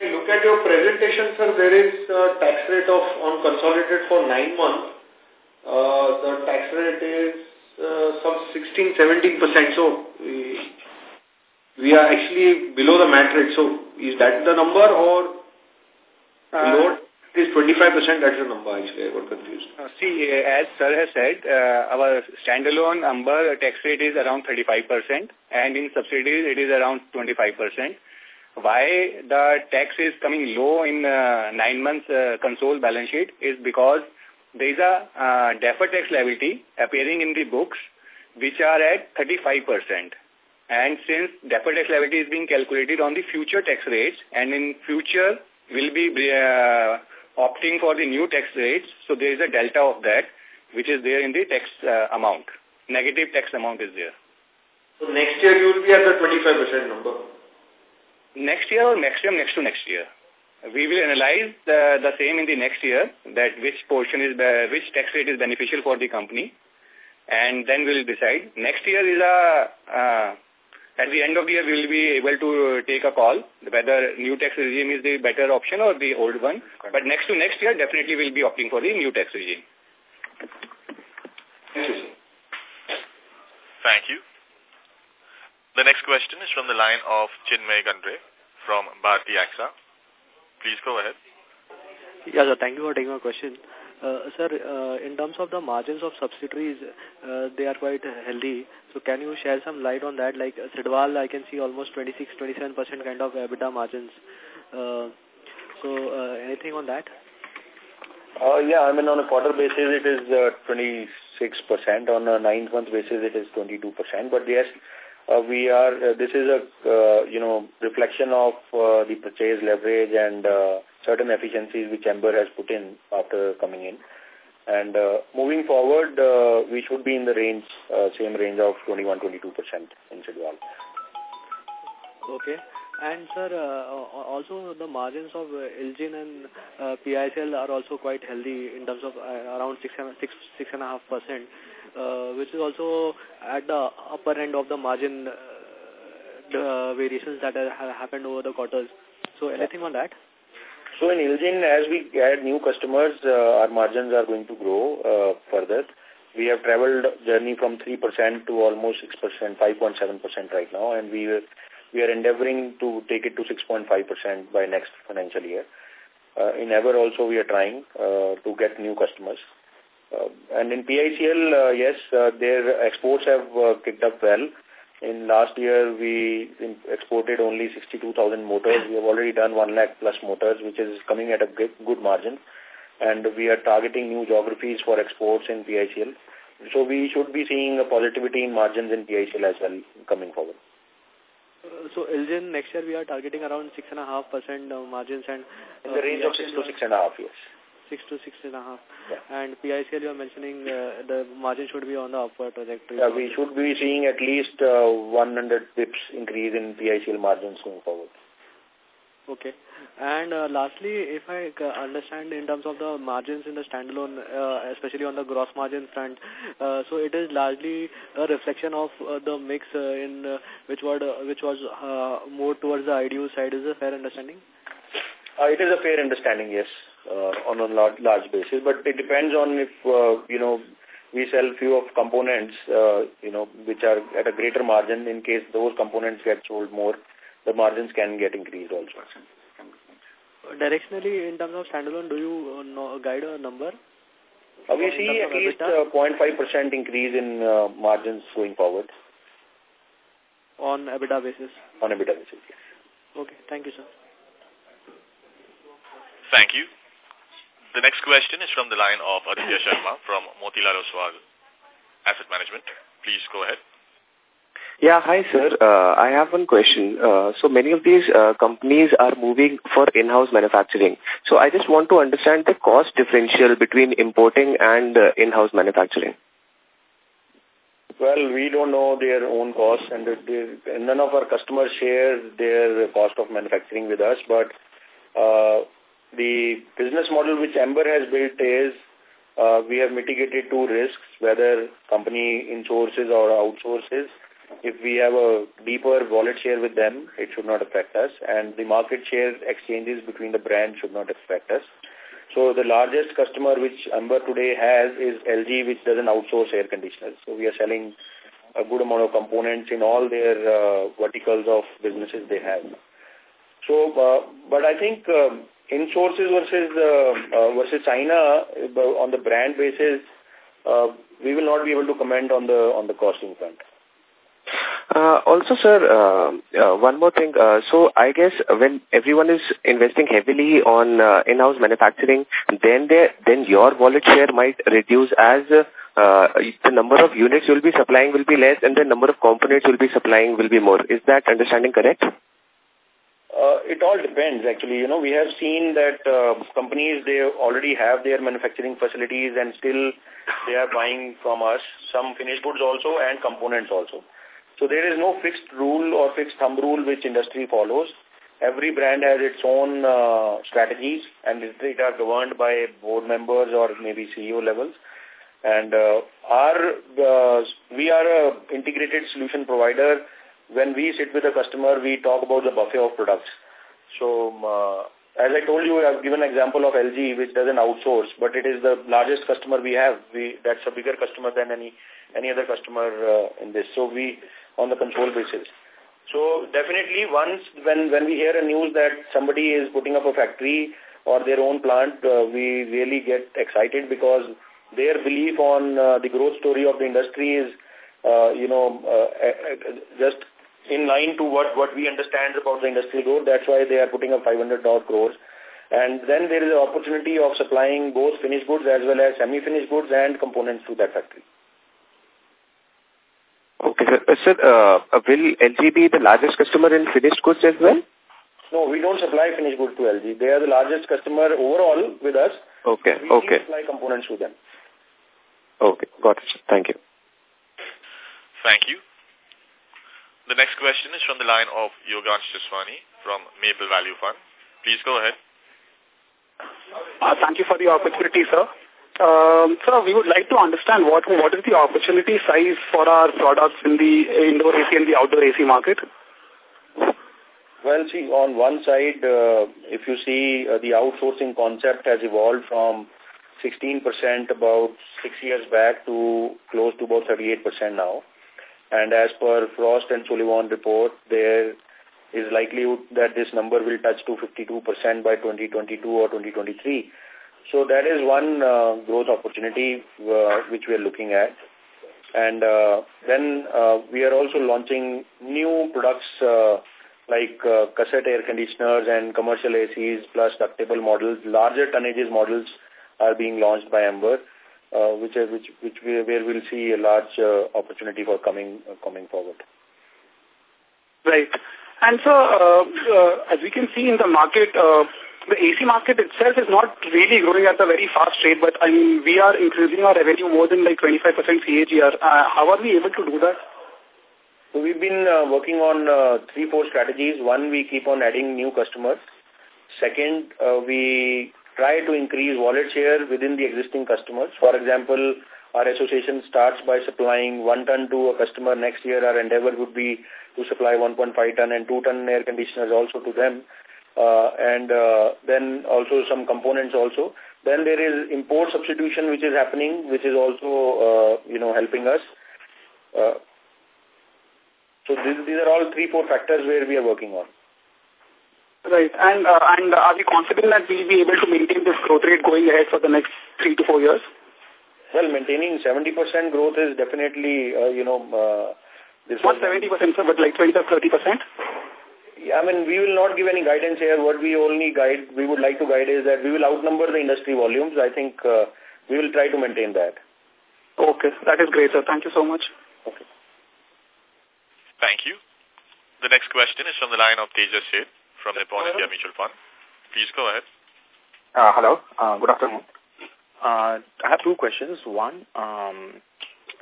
Look at your presentation, sir. There is a tax rate of on consolidated for nine months. Uh, the tax rate is uh, some 16-17%. So we, we are actually below the MAT rate. So is that the number or uh, is 25%, that's the number actually, I got confused. Uh, see, uh, as sir has said, uh, our standalone number tax rate is around 35% and in subsidies it is around 25%. Why the tax is coming low in uh, nine months uh, console balance sheet is because there is a uh, deferred tax liability appearing in the books which are at 35%. And since deferred tax liability is being calculated on the future tax rates and in future will be uh, opting for the new tax rates. So there is a delta of that, which is there in the tax uh, amount. Negative tax amount is there. So next year you will be at the 25% number. Next year or maximum next to next year. We will analyze the, the same in the next year, that which portion is, uh, which tax rate is beneficial for the company. And then we'll decide. Next year is a, uh, at the end of the year, we will be able to take a call whether new tax regime is the better option or the old one. But next to next year, definitely we'll be opting for the new tax regime. Thank you. Thank you. The next question is from the line of Chinmay Gandre from Bharti AXA. Please go ahead. Yeah, sir. Thank you for taking my question. Uh, sir, uh, in terms of the margins of subsidiaries, uh, they are quite healthy. So can you share some light on that? Like uh, Sidwal, I can see almost 26-27% kind of EBITDA margins. Uh, so uh, anything on that? Uh, yeah, I mean on a quarter basis it is uh, 26%. On a nine-month basis it is 22%. But yes, uh, we are, uh, this is a, uh, you know, reflection of uh, the purchase leverage and uh, certain efficiencies which Amber has put in after coming in. And uh, moving forward, uh, we should be in the range, uh, same range of 21-22% in Sidwal. Okay. And sir, uh, also the margins of uh, IL JIN and uh, are also quite healthy in terms of uh, around six and six six and a half percent, uh, which is also at the upper end of the margin uh, the variations that have happened over the quarters. So anything on that? So in IL JIN, as we add new customers, uh, our margins are going to grow uh, further. We have traveled journey from 3% to almost 6%, 5.7% right now, and we we are endeavoring to take it to 6.5% by next financial year. Uh, in Ever also we are trying uh, to get new customers. Uh, and in PICL, uh, yes, uh, their exports have uh, kicked up well. In last year, we exported only 62,000 motors. We have already done 1 lakh plus motors, which is coming at a good margin. And we are targeting new geographies for exports in PICL. So we should be seeing a positivity in margins in PICL as well coming forward. Uh, so IL JIN next year we are targeting around six and a half percent margins and uh, in the range of six to six and a half years. Six to six and a half. Yeah. And PICL you are mentioning uh, the margin should be on the upward trajectory. Yeah, we should be seeing at least uh, 100 bips increase in PICL margins going forward. Okay. And uh, lastly, if I understand in terms of the margins in the standalone, uh, especially on the gross margin front, uh, so it is largely a reflection of uh, the mix uh, in uh, which was uh, which was uh, more towards the IDU side. Is a fair understanding? Uh, it is a fair understanding, yes, uh, on a large, large basis. But it depends on if uh, you know we sell few of components, uh, you know, which are at a greater margin. In case those components get sold more, the margins can get increased also. Directionally, in terms of standalone, do you uh, know, guide a number? Uh, we see at least 0.5% uh, increase in uh, margins going forward. On EBITDA basis? On EBITDA basis, yes. Okay, thank you, sir. Thank you. The next question is from the line of Aditya Sharma from Motilal Oswal Asset Management. Please go ahead. Yeah, hi sir. Uh, I have one question. Uh, so many of these uh, companies are moving for in-house manufacturing. So I just want to understand the cost differential between importing and uh, in-house manufacturing. Well, we don't know their own costs and they, none of our customers share their cost of manufacturing with us, but uh, the business model which Amber has built is uh, we have mitigated two risks, whether company insources or outsources. If we have a deeper wallet share with them, it should not affect us. And the market share exchanges between the brands should not affect us. So the largest customer which Amber today has is LG, which doesn't outsource air conditioners. So we are selling a good amount of components in all their uh, verticals of businesses they have. So, uh, but I think um, in sources versus uh, uh, versus China uh, on the brand basis, uh, we will not be able to comment on the on the costing front. Uh, also, sir, uh, uh, one more thing. Uh, so, I guess when everyone is investing heavily on uh, in-house manufacturing, then they, then your wallet share might reduce as uh, the number of units you'll be supplying will be less and the number of components you'll be supplying will be more. Is that understanding correct? Uh, it all depends, actually. You know, we have seen that uh, companies, they already have their manufacturing facilities and still they are buying from us some finished goods also and components also. So there is no fixed rule or fixed thumb rule which industry follows. Every brand has its own uh, strategies and it are governed by board members or maybe CEO levels. And uh, our uh, we are a integrated solution provider. When we sit with a customer, we talk about the buffet of products. So uh, as I told you, I've given an example of LG, which doesn't outsource, but it is the largest customer we have. We That's a bigger customer than any any other customer uh, in this. So we, on the control basis. So definitely once when, when we hear a news that somebody is putting up a factory or their own plant, uh, we really get excited because their belief on uh, the growth story of the industry is, uh, you know, uh, just in line to what, what we understand about the industry growth. That's why they are putting up 500 crores. And then there is an opportunity of supplying both finished goods as well as semi-finished goods and components to that factory. Okay, sir. Uh, sir, uh, will LG be the largest customer in finished goods as well? No, we don't supply finished goods to LG. They are the largest customer overall with us. Okay, we okay. supply components to them. Okay, got it. Thank you. Thank you. The next question is from the line of Yogansh Jaswani from Maple Value Fund. Please go ahead. Uh, thank you for the opportunity, sir. Um, sir, we would like to understand what what is the opportunity size for our products in the indoor AC and the outdoor AC market? Well, see, on one side, uh, if you see uh, the outsourcing concept has evolved from 16% about six years back to close to about 38% now. And as per Frost and Sullivan report, there is likelihood that this number will touch to 52% by 2022 or 2023. So that is one uh, growth opportunity uh, which we are looking at. And uh, then uh, we are also launching new products uh, like uh, cassette air conditioners and commercial ACs plus ductable models. Larger tonnages models are being launched by Amber, uh, which, are, which, which we, where we'll see a large uh, opportunity for coming, uh, coming forward. Right. And so, uh, uh, as we can see in the market, uh, the AC market itself is not really growing at a very fast rate, but I mean, we are increasing our revenue more than like 25% CAGR. Uh, how are we able to do that? So we've been uh, working on uh, three, four strategies. One, we keep on adding new customers. Second, uh, we try to increase wallet share within the existing customers. For example, our association starts by supplying one ton to a customer. Next year, our endeavor would be to supply 1.5 ton and 2 ton air conditioners also to them uh, and uh, then also some components also. Then there is import substitution which is happening, which is also, uh, you know, helping us. Uh, so these are all three, four factors where we are working on. Right. And uh, and are we confident that we'll be able to maintain this growth rate going ahead for the next three to four years? Well, maintaining 70% growth is definitely, uh, you know... Uh, this Not 70%, sir, but like 20 or 30%? Yeah, I mean, we will not give any guidance here. What we only guide, we would like to guide is that we will outnumber the industry volumes. I think uh, we will try to maintain that. Okay, that is great, sir. Thank you so much. Okay. Thank you. The next question is from the line of Tejas Seth from Nippon India Mutual Fund. Please go ahead. Uh, hello. Uh, good afternoon. Uh, I have two questions. One, um,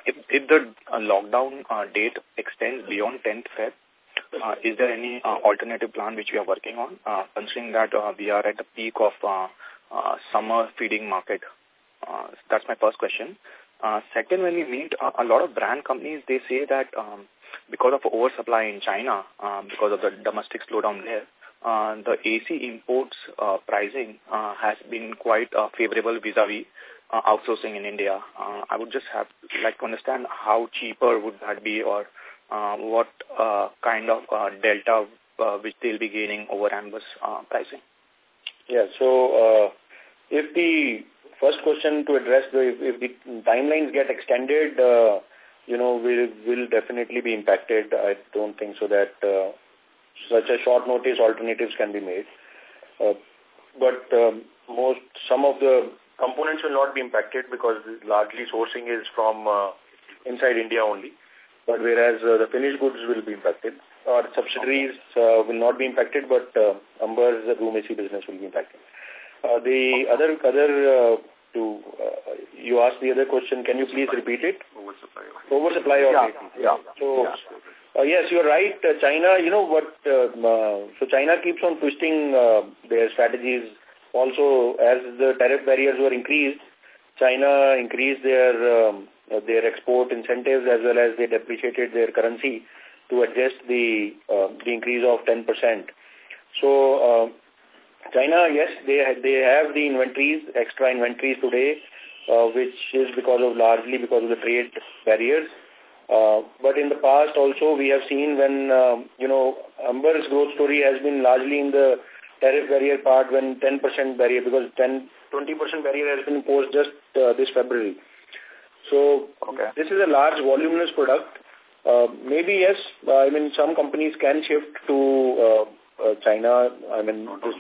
if, if the uh, lockdown uh, date extends beyond 10th Feb, uh, is there any uh, alternative plan which we are working on, uh, considering that uh, we are at the peak of uh, uh, summer feeding market? Uh, that's my first question. Uh, second, when we meet uh, a lot of brand companies, they say that um, because of oversupply in China, uh, because of the domestic slowdown there, uh, the AC imports uh, pricing uh, has been quite uh, favorable vis-a-vis -vis, uh, outsourcing in India. Uh, I would just have like to understand how cheaper would that be or uh, what uh, kind of uh, delta uh, which they'll be gaining over Amber's uh, pricing? Yeah, so uh, if the first question to address, the, if, if the timelines get extended, uh, you know, will will definitely be impacted. I don't think so that uh, such a short notice alternatives can be made. Uh, but um, most some of the components will not be impacted because largely sourcing is from uh, inside India only. But whereas uh, the finished goods will be impacted, our subsidiaries uh, will not be impacted, but uh, Amber's room AC business will be impacted. Uh, the other other uh, to uh, you asked the other question. Can you please repeat it? Oversupply. Oversupply of yeah. Yeah. So yeah. Uh, yes, you're right. Uh, China, you know what, uh, uh, so China keeps on twisting uh, their strategies. Also, as the tariff barriers were increased, China increased their um, uh, their export incentives as well as they depreciated their currency to adjust the uh, the increase of 10%. So, uh, China, yes, they they have the inventories, extra inventories today, uh, which is because of largely because of the trade barriers. Uh, but in the past also we have seen when, um, you know, Amber's growth story has been largely in the tariff barrier part when 10% barrier, because 10, 20% barrier has been imposed just uh, this February. So okay. this is a large voluminous product. Uh, maybe yes, I mean some companies can shift to uh, uh, China. I mean, this,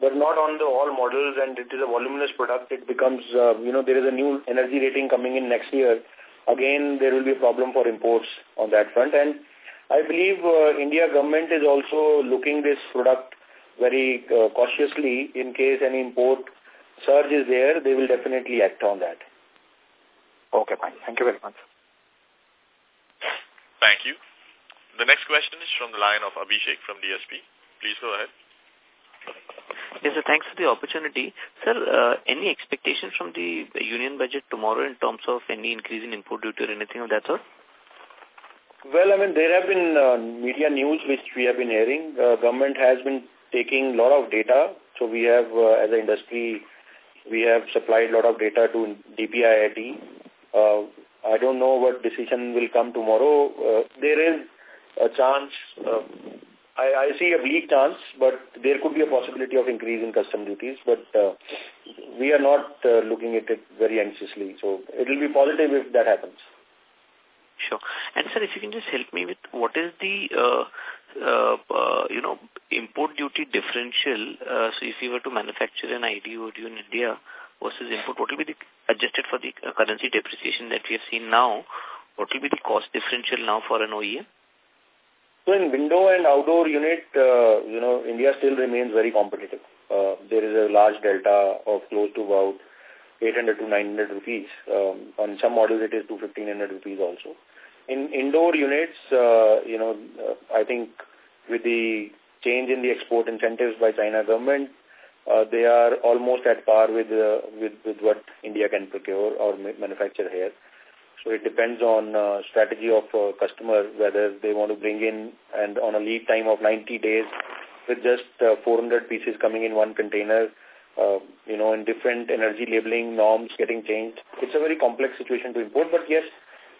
but not on the all models, and it is a voluminous product. It becomes, uh, you know, there is a new energy rating coming in next year again there will be a problem for imports on that front. And I believe uh, India government is also looking this product very uh, cautiously in case any import surge is there, they will definitely act on that. Okay, fine. Thank you very much. Thank you. The next question is from the line of Abhishek from DSP. Please go ahead. Yes, sir. Thanks for the opportunity. Sir, uh, any expectations from the union budget tomorrow in terms of any increase in import duty or anything of that sort? Well, I mean, there have been uh, media news which we have been hearing. Uh, government has been taking a lot of data. So we have, uh, as an industry, we have supplied a lot of data to DPIIT. Uh, I don't know what decision will come tomorrow. Uh, there is a chance uh, I, I see a bleak chance, but there could be a possibility of increase in custom duties, but uh, we are not uh, looking at it very anxiously. So it will be positive if that happens. Sure. And sir, if you can just help me with what is the, uh, uh, uh, you know, import duty differential. Uh, so if you were to manufacture an IDU in India versus import, what will be the adjusted for the currency depreciation that we have seen now? What will be the cost differential now for an OEM? So in window and outdoor unit, uh, you know, India still remains very competitive. Uh, there is a large delta of close to about 800 to 900 rupees. Um, on some models, it is to 1500 rupees also. In indoor units, uh, you know, uh, I think with the change in the export incentives by China government, uh, they are almost at par with, uh, with, with what India can procure or manufacture here. So it depends on uh, strategy of uh, customer, whether they want to bring in and on a lead time of 90 days with just uh, 400 pieces coming in one container, uh, you know, in different energy labeling norms getting changed. It's a very complex situation to import, but yes,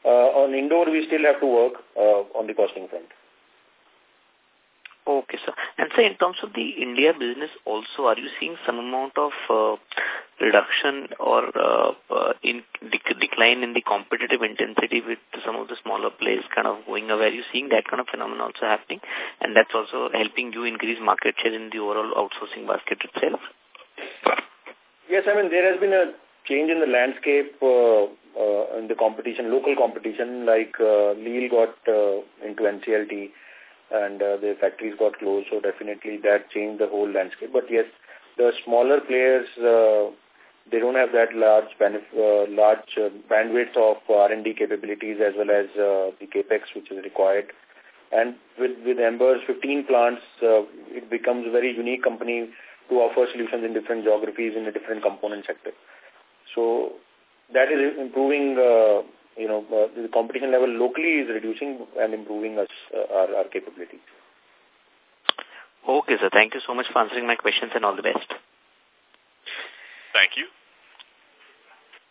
uh, on indoor we still have to work uh, on the costing front. Okay, sir. And so in terms of the India business also, are you seeing some amount of uh, reduction or uh, uh, in dec decline in the competitive intensity with some of the smaller players kind of going away? Are you seeing that kind of phenomenon also happening? And that's also helping you increase market share in the overall outsourcing basket itself? Yes, I mean, there has been a change in the landscape uh, uh, in the competition, local competition, like uh, Leel got uh, into NCLT and uh, the factories got closed. So definitely that changed the whole landscape. But yes, the smaller players, uh, they don't have that large uh, large uh, bandwidth of R&D capabilities as well as uh, the capex which is required. And with with Amber's 15 plants, uh, it becomes a very unique company to offer solutions in different geographies in a different component sector. So that is improving uh, you know, uh, the competition level locally is reducing and improving us, uh, our, our capabilities. Okay, sir. Thank you so much for answering my questions and all the best. Thank you.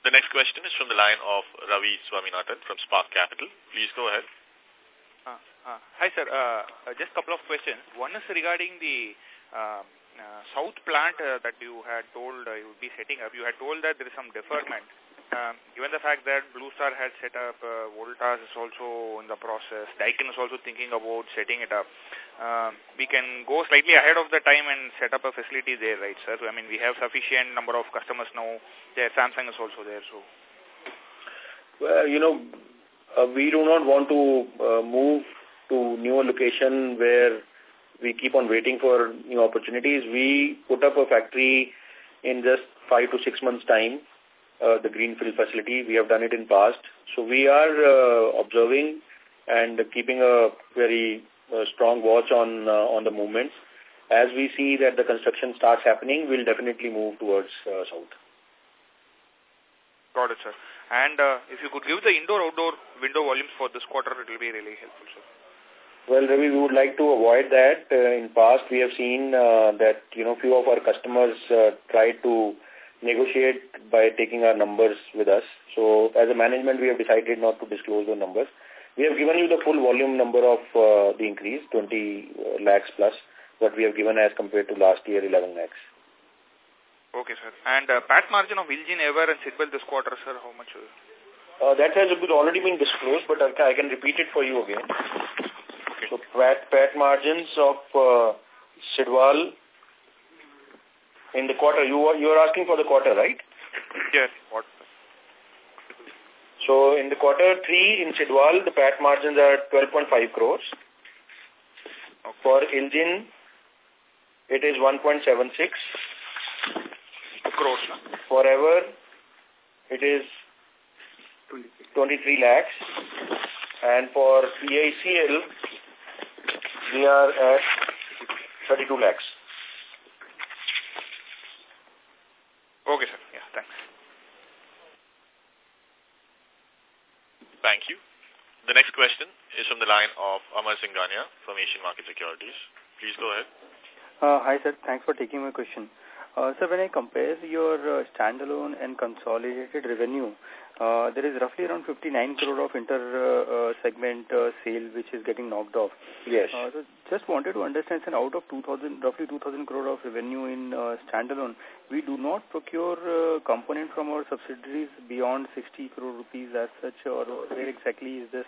The next question is from the line of Ravi Swaminathan from Spark Capital. Please go ahead. Uh, uh, hi, sir. Uh, just a couple of questions. One is regarding the uh, uh, south plant uh, that you had told you would be setting up. You had told that there is some deferment um, given the fact that Blue Star had set up, uh, Voltas is also in the process, Daikin is also thinking about setting it up. Uh, we can go slightly ahead of the time and set up a facility there, right, sir? So, I mean, we have sufficient number of customers now. There, Samsung is also there, so. Well, you know, uh, we do not want to uh, move to new location where we keep on waiting for new opportunities. We put up a factory in just five to six months' time uh, the greenfield facility. We have done it in past. So we are uh, observing and keeping a very uh, strong watch on uh, on the movements. As we see that the construction starts happening, we'll definitely move towards uh, south. Got it, sir. And uh, if you could give the indoor-outdoor window volumes for this quarter, it will be really helpful, sir. Well, Ravi, we would like to avoid that. Uh, in past, we have seen uh, that, you know, few of our customers uh, try to negotiate by taking our numbers with us. So, as a management, we have decided not to disclose the numbers. We have given you the full volume number of uh, the increase, 20 uh, lakhs plus, what we have given as compared to last year, 11 lakhs. Okay, sir. And uh, PAT margin of IL JIN Ever and Sidwal this quarter, sir, how much? Uh, that has already been disclosed, but I can repeat it for you again. So PAT, PAT margins of uh, Sidwal in the quarter, you are, you are asking for the quarter, right? Yes. What? So in the quarter three in Sidwal, the PAT margins are 12.5 crores. Okay. For JIN, it is 1.76 crores. For Ever, it is 23 lakhs. And for PICL, we are at 32 lakhs. Okay, sir. Yeah, thanks. Thank you. The next question is from the line of Amar Singhania from Asian Market Securities. Please go ahead. Uh, hi, sir. Thanks for taking my question. Uh, so when I compare your uh, standalone and consolidated revenue, uh, there is roughly around 59 crore of inter-segment uh, uh, sale which is getting knocked off. Yes. Uh, so just wanted to understand, and out of 2000, roughly 2000 crore of revenue in uh, standalone, we do not procure uh, component from our subsidiaries beyond 60 crore rupees as such, or where exactly is this?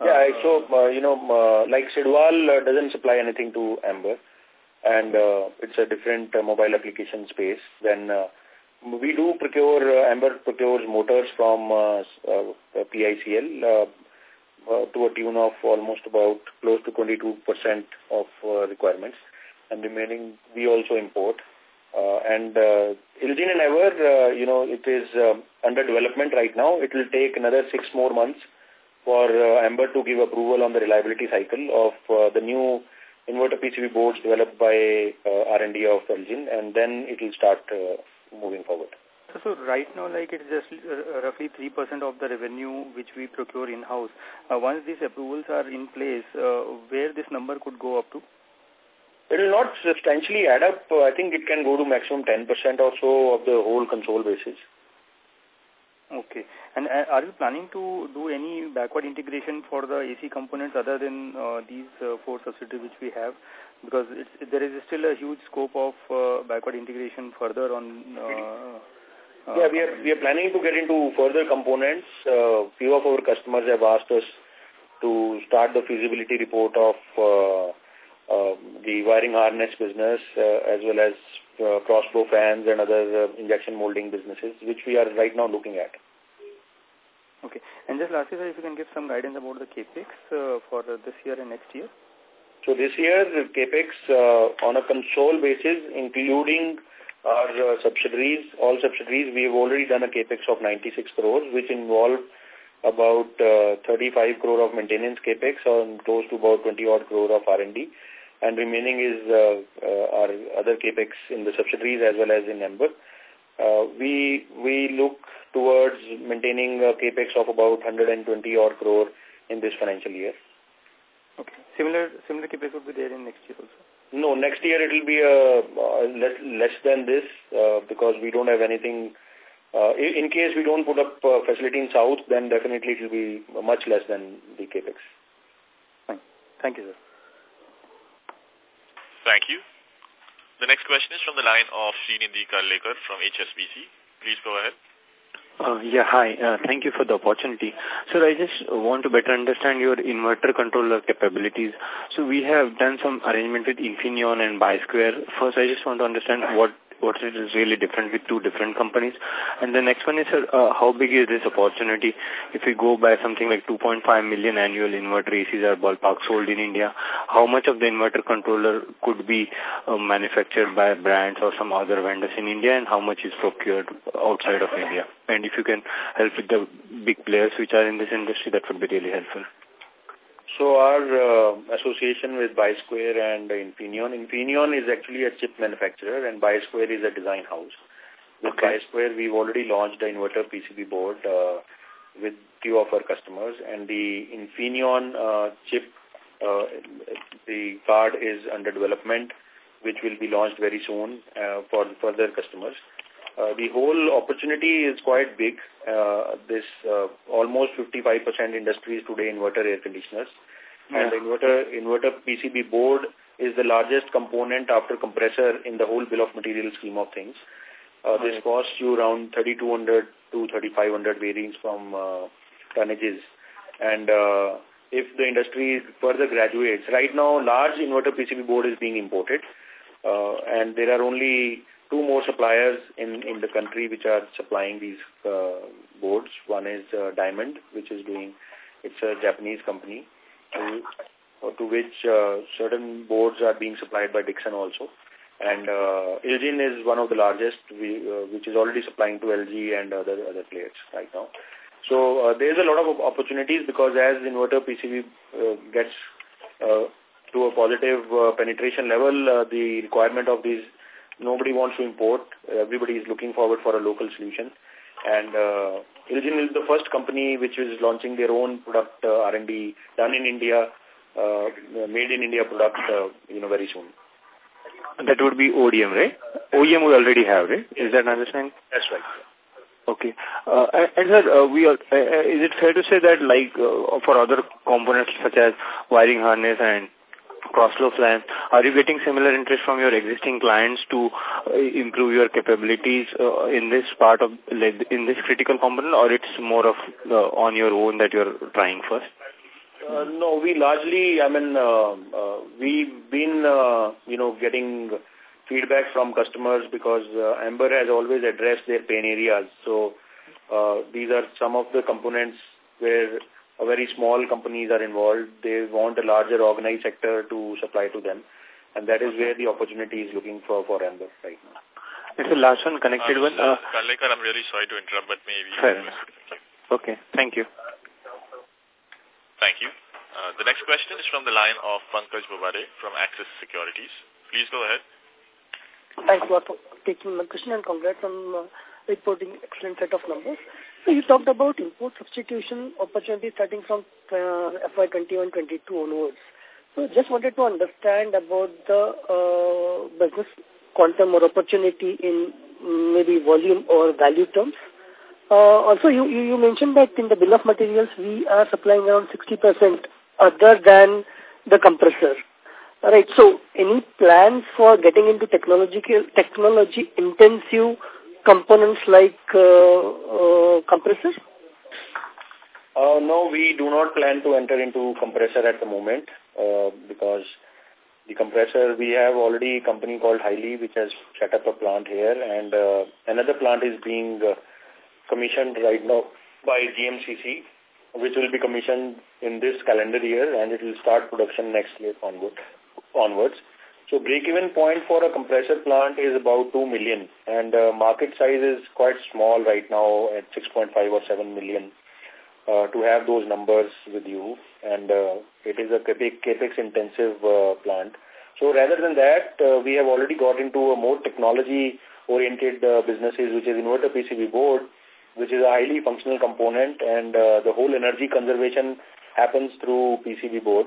Uh, yeah, so, uh, you know, uh, like Sidwal uh, doesn't supply anything to Amber, and uh, it's a different uh, mobile application space. Then uh, we do procure, uh, Amber procures motors from uh, uh, PICL uh, uh, to a tune of almost about close to 22% of uh, requirements. And remaining, we also import. Uh, and uh, IL JIN and Ever, uh, you know, it is uh, under development right now. It will take another six more months for uh, Amber to give approval on the reliability cycle of uh, the new inverter PCB boards developed by uh, R&D of IL JIN, and then it will start uh, moving forward. So, so right now, like it's just uh, roughly 3% of the revenue which we procure in-house. Uh, once these approvals are in place, uh, where this number could go up to? It will not substantially add up. Uh, I think it can go to maximum 10% or so of the whole console basis. Okay. And uh, are you planning to do any backward integration for the AC components other than uh, these uh, four subsidiaries which we have? Because it's, there is still a huge scope of uh, backward integration further on. Uh, yeah, we are we are planning to get into further components. Uh, few of our customers have asked us to start the feasibility report of uh, uh, the wiring harness business uh, as well as uh, cross-flow fans and other uh, injection molding businesses, which we are right now looking at. Okay. And just lastly, sir, if you can give some guidance about the CAPEX uh, for uh, this year and next year. So this year, CAPEX uh, on a console basis, including our uh, subsidiaries, all subsidiaries, we have already done a CAPEX of 96 crores, which involve about uh, 35 crore of maintenance CAPEX and close to about 20 odd crore of R&D. And remaining is uh, uh, our other CAPEX in the subsidiaries as well as in Amber. Uh, we we look towards maintaining a capex of about 120 odd crore in this financial year. Okay. Similar similar capex would be there in next year also. No, next year it will be uh, uh, less less than this uh, because we don't have anything. Uh, in case we don't put up uh, facility in south, then definitely it will be much less than the capex. Fine. Thank you, sir. Thank you. The next question is from the line of Srinidhi Karlekar from HSBC. Please go ahead. Uh, yeah, hi. Uh, thank you for the opportunity. Sir, I just want to better understand your inverter controller capabilities. So we have done some arrangement with Infineon and BiSquare. First, I just want to understand what what is really different with two different companies. And the next one is, uh, how big is this opportunity? If we go by something like 2.5 million annual inverter ACs are ballpark sold in India, how much of the inverter controller could be uh, manufactured by brands or some other vendors in India and how much is procured outside of India? And if you can help with the big players which are in this industry, that would be really helpful. So our uh, association with BiSquare and Infineon, Infineon is actually a chip manufacturer and BiSquare is a design house. With okay. BiSquare, we've already launched the inverter PCB board uh, with few of our customers and the Infineon uh, chip, uh, the card is under development which will be launched very soon uh, for further customers. Uh, the whole opportunity is quite big. Uh, this uh, almost 55% industry is today inverter air conditioners. Yeah. And the inverter, inverter PCB board is the largest component after compressor in the whole bill of material scheme of things. Uh, okay. This costs you around 3200 to 3500 varying from uh, tonnages. And uh, if the industry further graduates, right now large inverter PCB board is being imported. Uh, and there are only two more suppliers in, in the country which are supplying these uh, boards. One is uh, Diamond, which is doing, it's a Japanese company, to, to which uh, certain boards are being supplied by Dixon also. And uh, IL JIN is one of the largest, we, uh, which is already supplying to LG and other other players right now. So uh, there's a lot of opportunities because as inverter PCB uh, gets uh, to a positive uh, penetration level, uh, the requirement of these Nobody wants to import. Everybody is looking forward for a local solution. And uh, IL JIN is the first company which is launching their own product uh, R&D done in India, uh, made in India product, uh, you know, very soon. That would be ODM, right? OEM we already have, right? Is that understanding? That's right. Okay. Uh, and sir, uh, we are, uh, uh, is it fair to say that like uh, for other components such as wiring harness and cross-flow fans. Are you getting similar interest from your existing clients to uh, improve your capabilities uh, in this part of, in this critical component or it's more of uh, on your own that you're trying first? Uh, no, we largely, I mean, uh, uh, we've been, uh, you know, getting feedback from customers because uh, Amber has always addressed their pain areas. So uh, these are some of the components where a very small companies are involved. They want a larger organized sector to supply to them. And that is where the opportunity is looking for, for Amber right now. It's the last one connected uh, one. Uh, Kalekar, I'm really sorry to interrupt, but maybe... Fair enough. Okay, thank you. Thank you. Uh, the next question is from the line of Pankaj Bobade from Axis Securities. Please go ahead. Thanks a lot for taking my question and congrats on uh, reporting excellent set of numbers. You talked about import substitution opportunity starting from uh, FY21-22 onwards. So just wanted to understand about the uh, business quantum or opportunity in maybe volume or value terms. Uh, also, you, you, you mentioned that in the bill of materials, we are supplying around 60% other than the compressor. All right. So, any plans for getting into technological technology intensive components like uh, uh, compressor? Uh, no, we do not plan to enter into compressor at the moment uh, because the compressor, we have already a company called Highly which has set up a plant here and uh, another plant is being uh, commissioned right now by GMCC which will be commissioned in this calendar year and it will start production next year onward, onwards. So break-even point for a compressor plant is about 2 million and uh, market size is quite small right now at 6.5 or 7 million uh, to have those numbers with you and uh, it is a capex intensive uh, plant. So rather than that, uh, we have already got into a more technology oriented uh, businesses which is inverter PCB board which is a highly functional component and uh, the whole energy conservation happens through PCB board.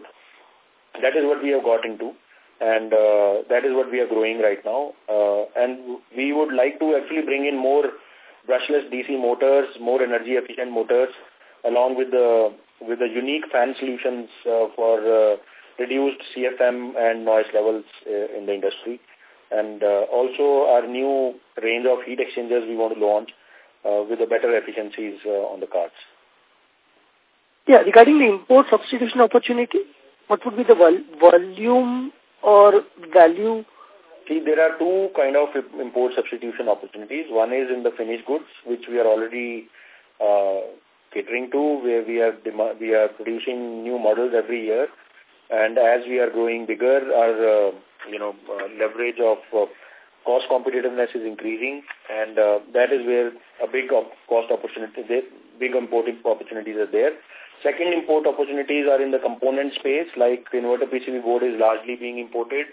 That is what we have got into and uh, that is what we are growing right now. Uh, and we would like to actually bring in more brushless DC motors, more energy efficient motors, along with the with the unique fan solutions uh, for uh, reduced CFM and noise levels uh, in the industry. And uh, also our new range of heat exchangers we want to launch uh, with the better efficiencies uh, on the cards. Yeah, regarding the import substitution opportunity, what would be the vol volume or value? See, there are two kind of import substitution opportunities. One is in the finished goods, which we are already uh, catering to, where we are we are producing new models every year, and as we are growing bigger, our uh, you know uh, leverage of uh, cost competitiveness is increasing, and uh, that is where a big op cost opportunity, there, big importing opportunities are there. Second import opportunities are in the component space, like inverter PCB board is largely being imported.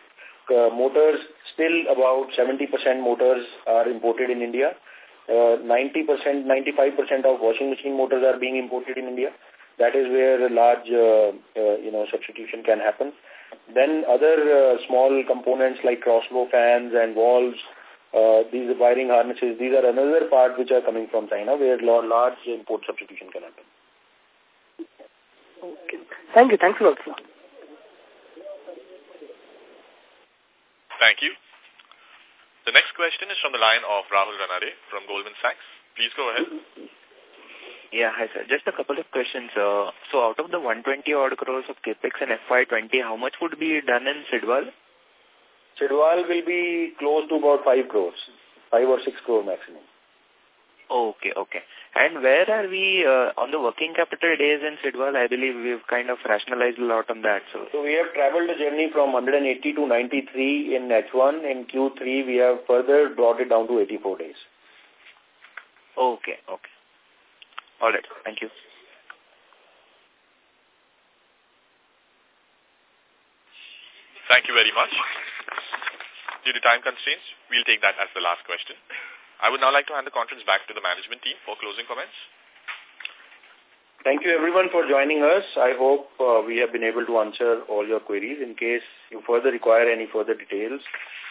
Uh, motors, still about 70% motors are imported in India. 90%, uh, 95% of washing machine motors are being imported in India. That is where a large, uh, uh, you know, substitution can happen. Then other uh, small components like crossflow fans and valves, uh, these wiring harnesses, these are another part which are coming from China where large import substitution can happen. Okay. Thank you. Thanks a lot, sir. Thank you. The next question is from the line of Rahul Ranade from Goldman Sachs. Please go ahead. Yeah, hi sir. Just a couple of questions. Uh, so out of the 120 odd crores of capex in FY20, how much would be done in Sidwal? Sidwal will be close to about 5 crores, 5 or 6 crore maximum. Okay, okay. And where are we uh, on the working capital days in Sidwal? I believe we've kind of rationalized a lot on that. So, so we have traveled the journey from 180 to 93 in H1. In Q3, we have further brought it down to 84 days. Okay, okay. All right. Thank you. Thank you very much. Due to time constraints, we'll take that as the last question. I would now like to hand the conference back to the management team for closing comments. Thank you everyone for joining us. I hope uh, we have been able to answer all your queries. In case you further require any further details,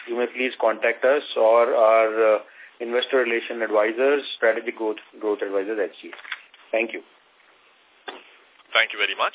you may please contact us or our uh, investor relation advisors, strategic growth, growth advisors, HG. Thank you. Thank you very much.